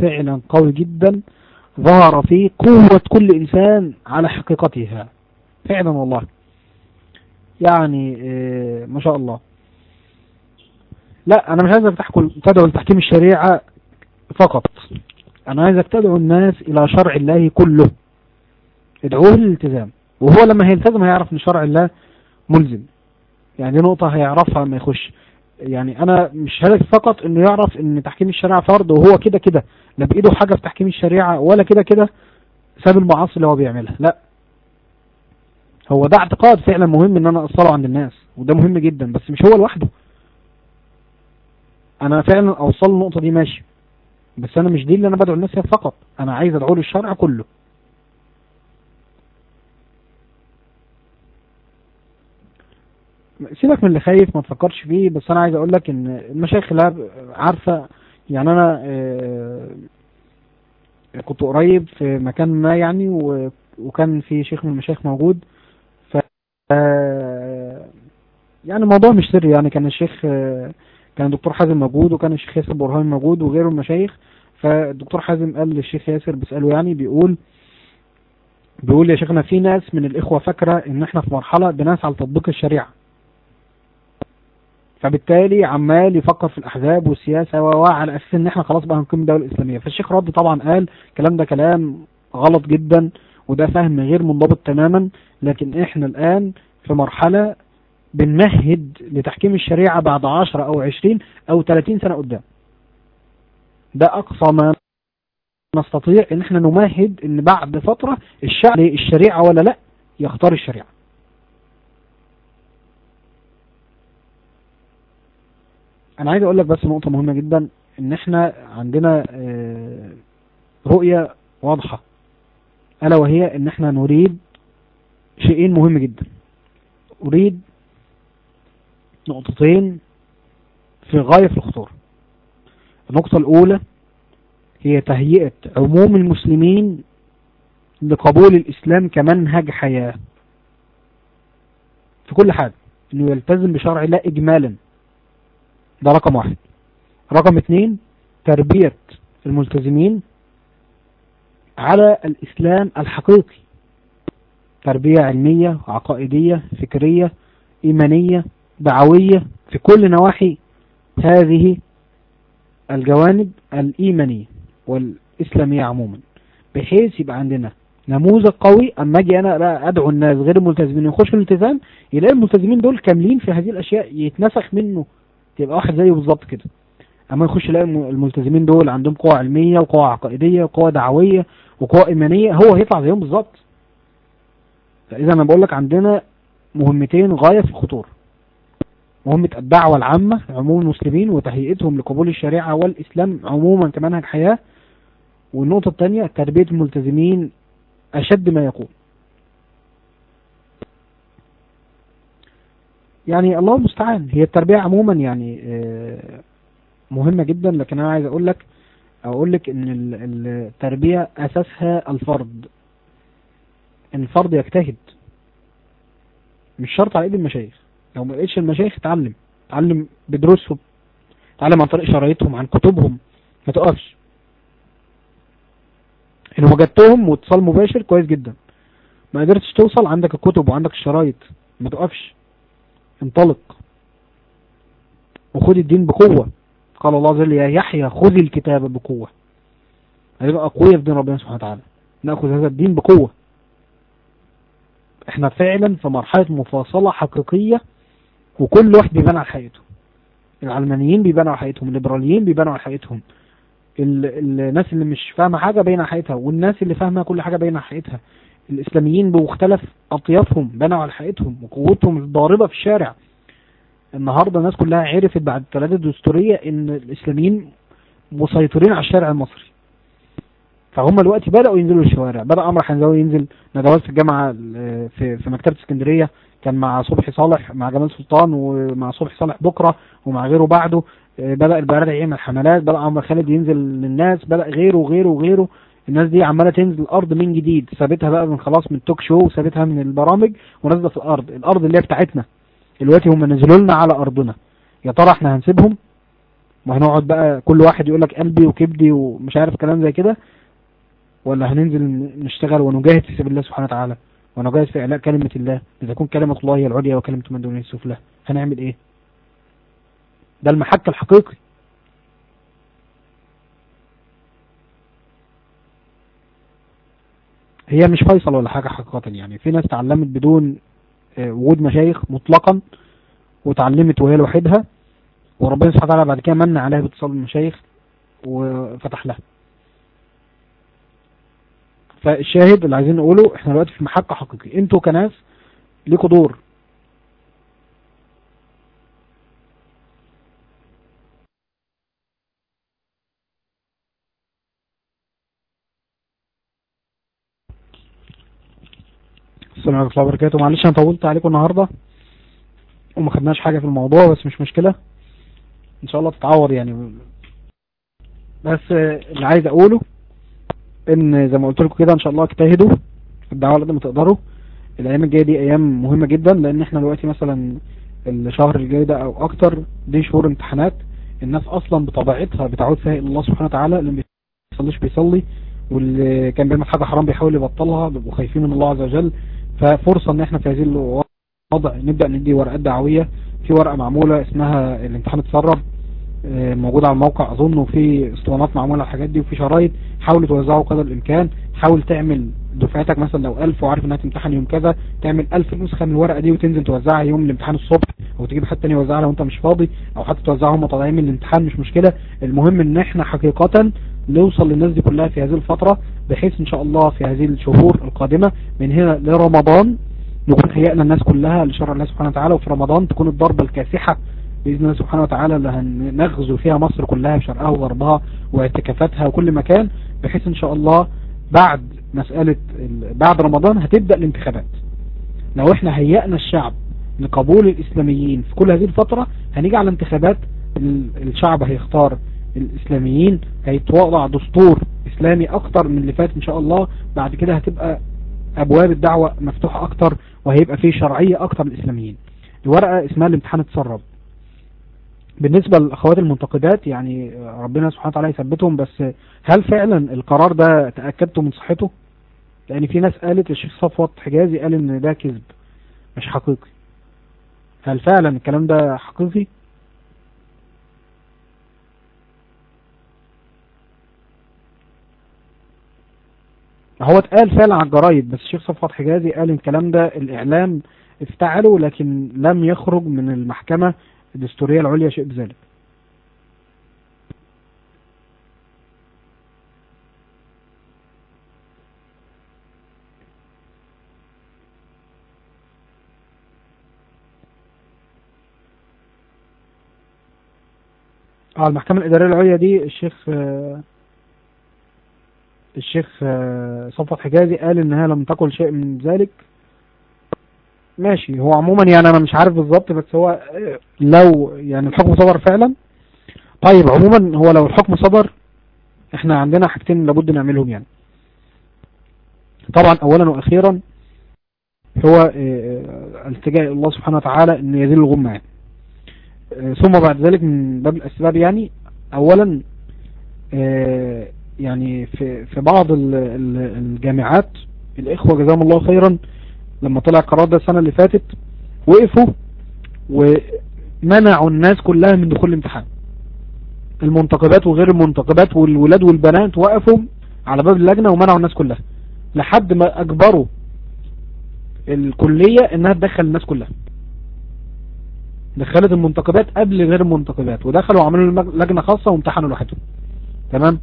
فعلا قوي جدا ظهر فيه قوة كل إنسان على حقيقتها. فعلا والله. يعني إيه ما شاء الله. لا أنا مش عايزك تدعو لتحكيم الشريعة فقط. أنا عايزك تدعو الناس إلى شرع الله كله. ادعوه للالتزام. وهو لما هيلتزم هيعرف إن شرع الله ملزم. يعني دي نقطة هيعرفها لما يخش. يعني أنا مش هدفي فقط إنه يعرف إن تحكيم الشريعة فرض وهو كده كده لا بإيده حاجة في تحكيم الشريعة ولا كده كده ساب المعاصي اللي هو بيعملها لا. هو ده اعتقاد فعلا مهم إن أنا اوصله عند الناس وده مهم جدا بس مش هو لوحده. أنا فعلا أوصل النقطة دي ماشي بس أنا مش دي اللي أنا بدعو الناس فيها فقط أنا عايز أدعو للشرع كله. سيبك من اللي خايف ما تفكرش فيه بس أنا عايز أقول لك إن المشايخ اللي عارفة يعني أنا كنت قريب في مكان ما يعني وكان في شيخ من المشايخ موجود ف يعني الموضوع مش سري يعني كان الشيخ كان الدكتور حازم موجود وكان الشيخ ياسر برهان موجود وغيره المشايخ فالدكتور حازم قال للشيخ ياسر بيسأله يعني بيقول بيقول يا شيخنا في ناس من الإخوة فاكرة إن إحنا في مرحلة بناس على تطبيق الشريعة. فبالتالي عمال يفكر في الأحزاب والسياسة وعلى أساس إن إحنا خلاص بقى هنقيم الدولة الإسلامية. فالشيخ رد طبعا قال الكلام ده كلام غلط جدا وده فهم غير منضبط تماما لكن إحنا الآن في مرحلة بنمهد لتحكيم الشريعة بعد 10 أو 20 أو 30 سنة قدام. ده أقصى ما نستطيع إن إحنا نمهد إن بعد فترة الشعب الشريعه ولا لأ يختار الشريعة. أنا عايز أقول لك بس نقطة مهمة جدا إن إحنا عندنا رؤية واضحة ألا وهي إن إحنا نريد شيئين مهم جدا. أريد نقطتين في غاية في الخطورة. النقطة الأولى هي تهيئة عموم المسلمين لقبول الإسلام كمنهج حياة. في كل حاجة إنه يلتزم بشرع الله اجمالا. ده رقم واحد. رقم اتنين تربية الملتزمين على الإسلام الحقيقي. تربية علمية عقائدية فكرية إيمانية دعوية في كل نواحي هذه الجوانب الإيمانية والإسلامية عموما بحيث يبقى عندنا نموذج قوي. أما أجي أنا لا أدعو الناس غير الملتزمين يخشوا الالتزام يلاقي الملتزمين دول كاملين في هذه الأشياء يتنسخ منه تبقى واحد زيه بالظبط كده. أما يخش يلاقي الملتزمين دول عندهم قوة علمية وقوة عقائدية وقوة دعوية وقوة إيمانية هو هيطلع زيهم بالظبط. فإذا أنا بقول لك عندنا مهمتين غاية في الخطورة. مهمة الدعوة العامة عموم المسلمين وتهيئتهم لقبول الشريعة والإسلام عموما كمنهج حياة. والنقطة الثانية تربية الملتزمين أشد ما يكون يعني الله المستعان. هي التربية عموما يعني مهمة جدا لكن أنا عايز أقول لك أقول لك إن التربية أساسها الفرد. الفرد يجتهد. مش شرط على إيد المشايخ. لو ما لقيتش المشايخ اتعلم. اتعلم بدروسهم. اتعلم عن طريق شرايطهم عن كتبهم. ما تقفش. إن وجدتهم واتصال مباشر كويس جدا. ما قدرتش توصل عندك الكتب وعندك الشرايط. ما تقفش. انطلق. وخذ الدين بقوة. قال الله وجل يا يحيى خذ الكتاب بقوة. هيبقى قوية في دين ربنا سبحانه وتعالى. نأخذ هذا الدين بقوة. إحنا فعلا في مرحلة مفاصلة حقيقية وكل واحد بيبان على حقيقته. العلمانيين بيبانوا على حقيقتهم الليبراليين بيبانوا على حقيقتهم. الناس اللي مش فاهمة حاجة باينة حقيقتها والناس اللي فاهمة كل حاجة باينة حقيقتها. الإسلاميين بمختلف أطيافهم بنوا على حقيقتهم وقوتهم الضاربة في الشارع. النهاردة الناس كلها عرفت بعد الثلاثة الدستورية إن الإسلاميين مسيطرين على الشارع المصري. فهم دلوقتي بدأوا ينزلوا الشوارع. بدأ أمر حنزاوي ينزل ندوات في الجامعة في في مكتبة اسكندرية. كان مع صبحي صالح مع جمال سلطان ومع صبحي صالح بكرة ومع غيره بعده. بدأ البلد يعمل حملات بدأ عمر خالد ينزل للناس بدأ غيره وغيره وغيره الناس دي عمالة تنزل الأرض من جديد سابتها بقى من خلاص من توك شو سابتها من البرامج ونازلة في الأرض. الأرض اللي هي بتاعتنا. دلوقتي هم نزلوا لنا على أرضنا. يا ترى إحنا هنسيبهم؟ وهنقعد بقى كل واحد يقول لك قلبي وكبدي ومش عارف كلام زي كده؟ ولا هننزل نشتغل ونجاهد في سبيل الله سبحانه وتعالى؟ ونجاهد في إعلاء كلمة الله. إذا كون كلمة الله هي العليا وكلمة من دونه السفلى هنعمل إيه؟ ده المحك الحقيقي. هي مش فيصل ولا حاجة حقيقة يعني. في ناس تعلمت بدون وجود مشايخ مطلقا وتعلمت وهي لوحدها وربنا سبحانه وتعالى بعد كده من عليها باتصال المشايخ وفتح لها. فالشاهد اللي عايزين نقوله إحنا دلوقتي في محك حقيقي أنتوا كناس ليكوا دور السلام عليكم ورحمة الله وبركاته. معلش أنا طولت عليكم النهاردة وما خدناش حاجة في الموضوع بس مش مشكلة. إن شاء الله تتعور يعني. بس اللي عايز أقوله إن زي ما قلت لكم كده إن شاء الله اجتهدوا في الدعوة قد ما تقدروا. الأيام الجاية دي أيام مهمة جدا لأن إحنا دلوقتي مثلا الشهر الجاي ده أو أكتر دي شهور امتحانات. الناس أصلا بطبيعتها بتعود فيها إلى الله سبحانه وتعالى اللي ما بيصليش بيصلي واللي كان بيعمل حاجة حرام بيحاول يبطلها بيبقوا خايفين من الله عز وجل. ففرصة إن إحنا في هذه الوضع نبدأ ندي ورقات دعوية. في ورقة معمولة اسمها الامتحان اتسرب موجودة على الموقع أظن وفي اسطوانات معمولة على الحاجات دي وفي شرايط. حاول توزعه قدر الإمكان. حاول تعمل دفعتك مثلا لو 1000 وعارف إنها تمتحن يوم كذا تعمل 1000 نسخة من الورقة دي وتنزل توزعها يوم الامتحان الصبح أو تجيب حد تاني يوزعها لو أنت مش فاضي أو حتى توزعها هم طالعين من الامتحان مش مشكلة. المهم إن إحنا حقيقة نوصل للناس دي كلها في هذه الفترة بحيث إن شاء الله في هذه الشهور القادمة من هنا لرمضان نكون هيئنا الناس كلها لشرع الله سبحانه وتعالى وفي رمضان تكون الضربة الكاسحة بإذن الله سبحانه وتعالى اللي هنغزو فيها مصر كلها بشرقها وغربها واعتكافاتها وكل مكان بحيث إن شاء الله بعد مسألة بعد رمضان هتبدأ الانتخابات. لو إحنا هيئنا الشعب لقبول الإسلاميين في كل هذه الفترة هنيجي على انتخابات الشعب هيختار الإسلاميين هيتوضع دستور إسلامي أكتر من اللي فات إن شاء الله. بعد كده هتبقى أبواب الدعوة مفتوحة أكتر وهيبقى فيه شرعية أكتر للإسلاميين. الورقة اسمها الامتحان اتسرب. بالنسبة للأخوات المنتقدات يعني ربنا سبحانه وتعالى يثبتهم بس هل فعلا القرار ده تأكدتوا من صحته؟ لأن في ناس قالت الشيخ صفوت حجازي قال إن ده كذب مش حقيقي. هل فعلا الكلام ده حقيقي؟ هو اتقال فعلا على الجرايد بس الشيخ صفوت حجازي قال الكلام ده الإعلام افتعله لكن لم يخرج من المحكمة الدستورية العليا شيء بذلك. آه المحكمة الإدارية العليا دي الشيخ آه، الشيخ آه، صفوت حجازي قال انها لم تقل شيء من ذلك. ماشي. هو عموما يعني أنا مش عارف بالظبط بس هو آه، لو يعني الحكم صدر فعلا. طيب عموما هو لو الحكم صدر إحنا عندنا حاجتين لابد نعملهم يعني. طبعا اولا وأخيرا هو آه، الالتجاء إلى الله سبحانه وتعالى إن يزيل الغمة يعني. ثم بعد ذلك من باب الأسباب يعني اولا يعني في في بعض ال- ال- الجامعات الإخوة جزاهم الله خيرا لما طلع القرار ده السنة اللي فاتت وقفوا ومنعوا الناس كلها من دخول الامتحان. المنتقبات وغير المنتقبات والولاد والبنات وقفوا على باب اللجنة ومنعوا الناس كلها لحد ما أجبروا الكلية إنها تدخل الناس كلها. دخلت المنتقبات قبل غير المنتقبات ودخلوا وعملوا لجنة خاصة وامتحنوا لوحدهم. تمام؟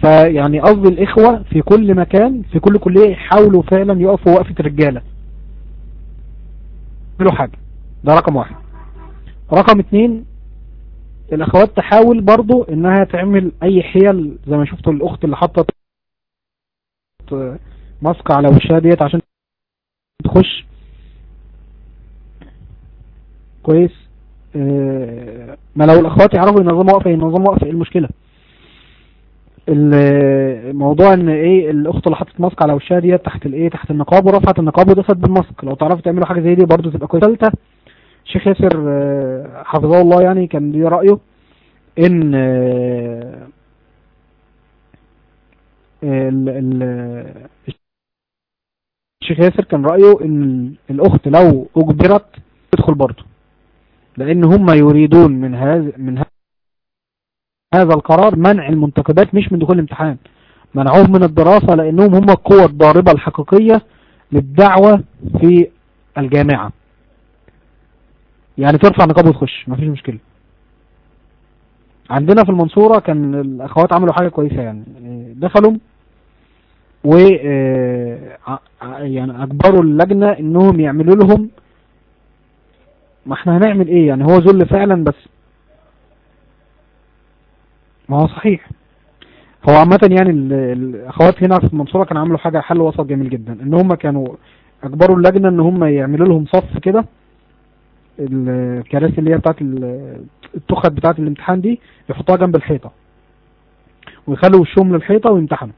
فيعني قصدي الإخوة في كل مكان في كل كلية يحاولوا فعلا يقفوا وقفة رجالة يعملوا حاجة. ده رقم واحد. رقم اتنين الأخوات تحاول برضو إنها تعمل أي حيل زي ما شفتوا الأخت اللي حطت ماسك على وشها ديت عشان تخش. كويس. آه، ما لو الأخوات يعرفوا ينظموا وقفة ينظموا وقفة إيه المشكلة؟ الموضوع إن إيه الأخت اللي حطت ماسك على وشها ديت تحت الإيه تحت النقاب ورفعت النقاب ودخلت بالماسك. لو تعرفوا تعملوا حاجة زي دي برضو تبقى كويسة. ثالثه الشيخ ياسر آه، حفظه الله يعني كان ليه رأيه إن آه، ال ال الشيخ ياسر كان رأيه إن الأخت لو أجبرت تدخل برضه لأن هم يريدون من هذا من هذا القرار منع المنتخبات مش من دخول الامتحان منعوهم من الدراسة لأنهم هم القوة الضاربة الحقيقية للدعوة في الجامعة. يعني ترفع نقاب وتخش مفيش مشكلة. عندنا في المنصورة كان الأخوات عملوا حاجة كويسة يعني دخلوا و آه، يعني أجبروا اللجنة إنهم يعملوا لهم ما إحنا هنعمل إيه يعني هو ذل فعلا بس ما هو صحيح. هو عامة يعني ال- الأخوات هنا في المنصورة كانوا عملوا حاجة حل وسط جميل جدا إن هم كانوا أجبروا اللجنة إن هم يعملوا لهم صف كده الكراسي اللي هي بتاعت ال- التخت بتاعت الامتحان دي يحطوها جنب الحيطة ويخلوا وشهم للحيطة ويمتحنوا.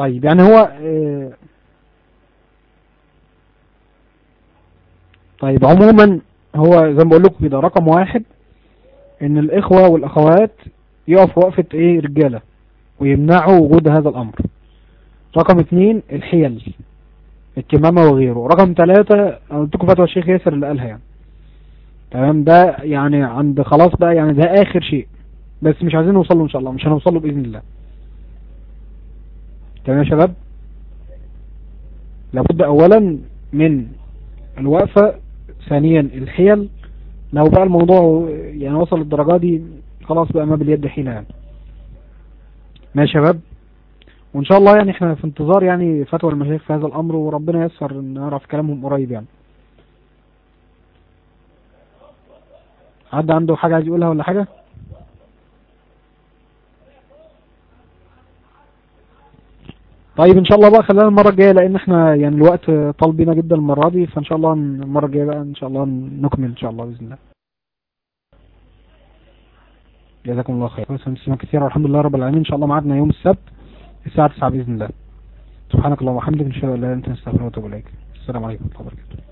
طيب يعني هو آه، طيب عموما هو زي ما بقول لكم كده رقم واحد إن الإخوة والأخوات يقفوا وقفة إيه؟ رجالة ويمنعوا وجود هذا الأمر. رقم اتنين الحيل الكمامة وغيره. رقم ثلاثة قلت لكم فتوى الشيخ ياسر اللي قالها يعني. تمام؟ ده يعني عند خلاص بقى يعني ده آخر شيء. بس مش عايزين نوصل له إن شاء الله مش هنوصل له بإذن الله. تمام يا شباب؟ لابد اولا من الوقفة ثانيا الحيل لو بقى الموضوع يعني وصل للدرجة دي خلاص بقى ما باليد حيلة يعني. ماشي يا شباب؟ وإن شاء الله يعني إحنا في انتظار يعني فتوى المشايخ في هذا الأمر وربنا ييسر نعرف كلامهم قريب يعني. حد عنده حاجة عايز يقولها ولا حاجة؟ طيب إن شاء الله بقى خلينا المرة الجاية لأن إحنا يعني الوقت طال بينا جدا المرة دي فإن شاء الله المرة الجاية بقى إن شاء الله نكمل إن شاء الله بإذن الله. جزاكم الله خير. سلام كثيرا والحمد لله رب العالمين. إن شاء الله معادنا يوم السبت الساعة 9 بإذن الله. سبحانك اللهم وبحمدك إن شاء الله انت نستغفرك ونتوب إليك. السلام عليكم ورحمة الله وبركاته.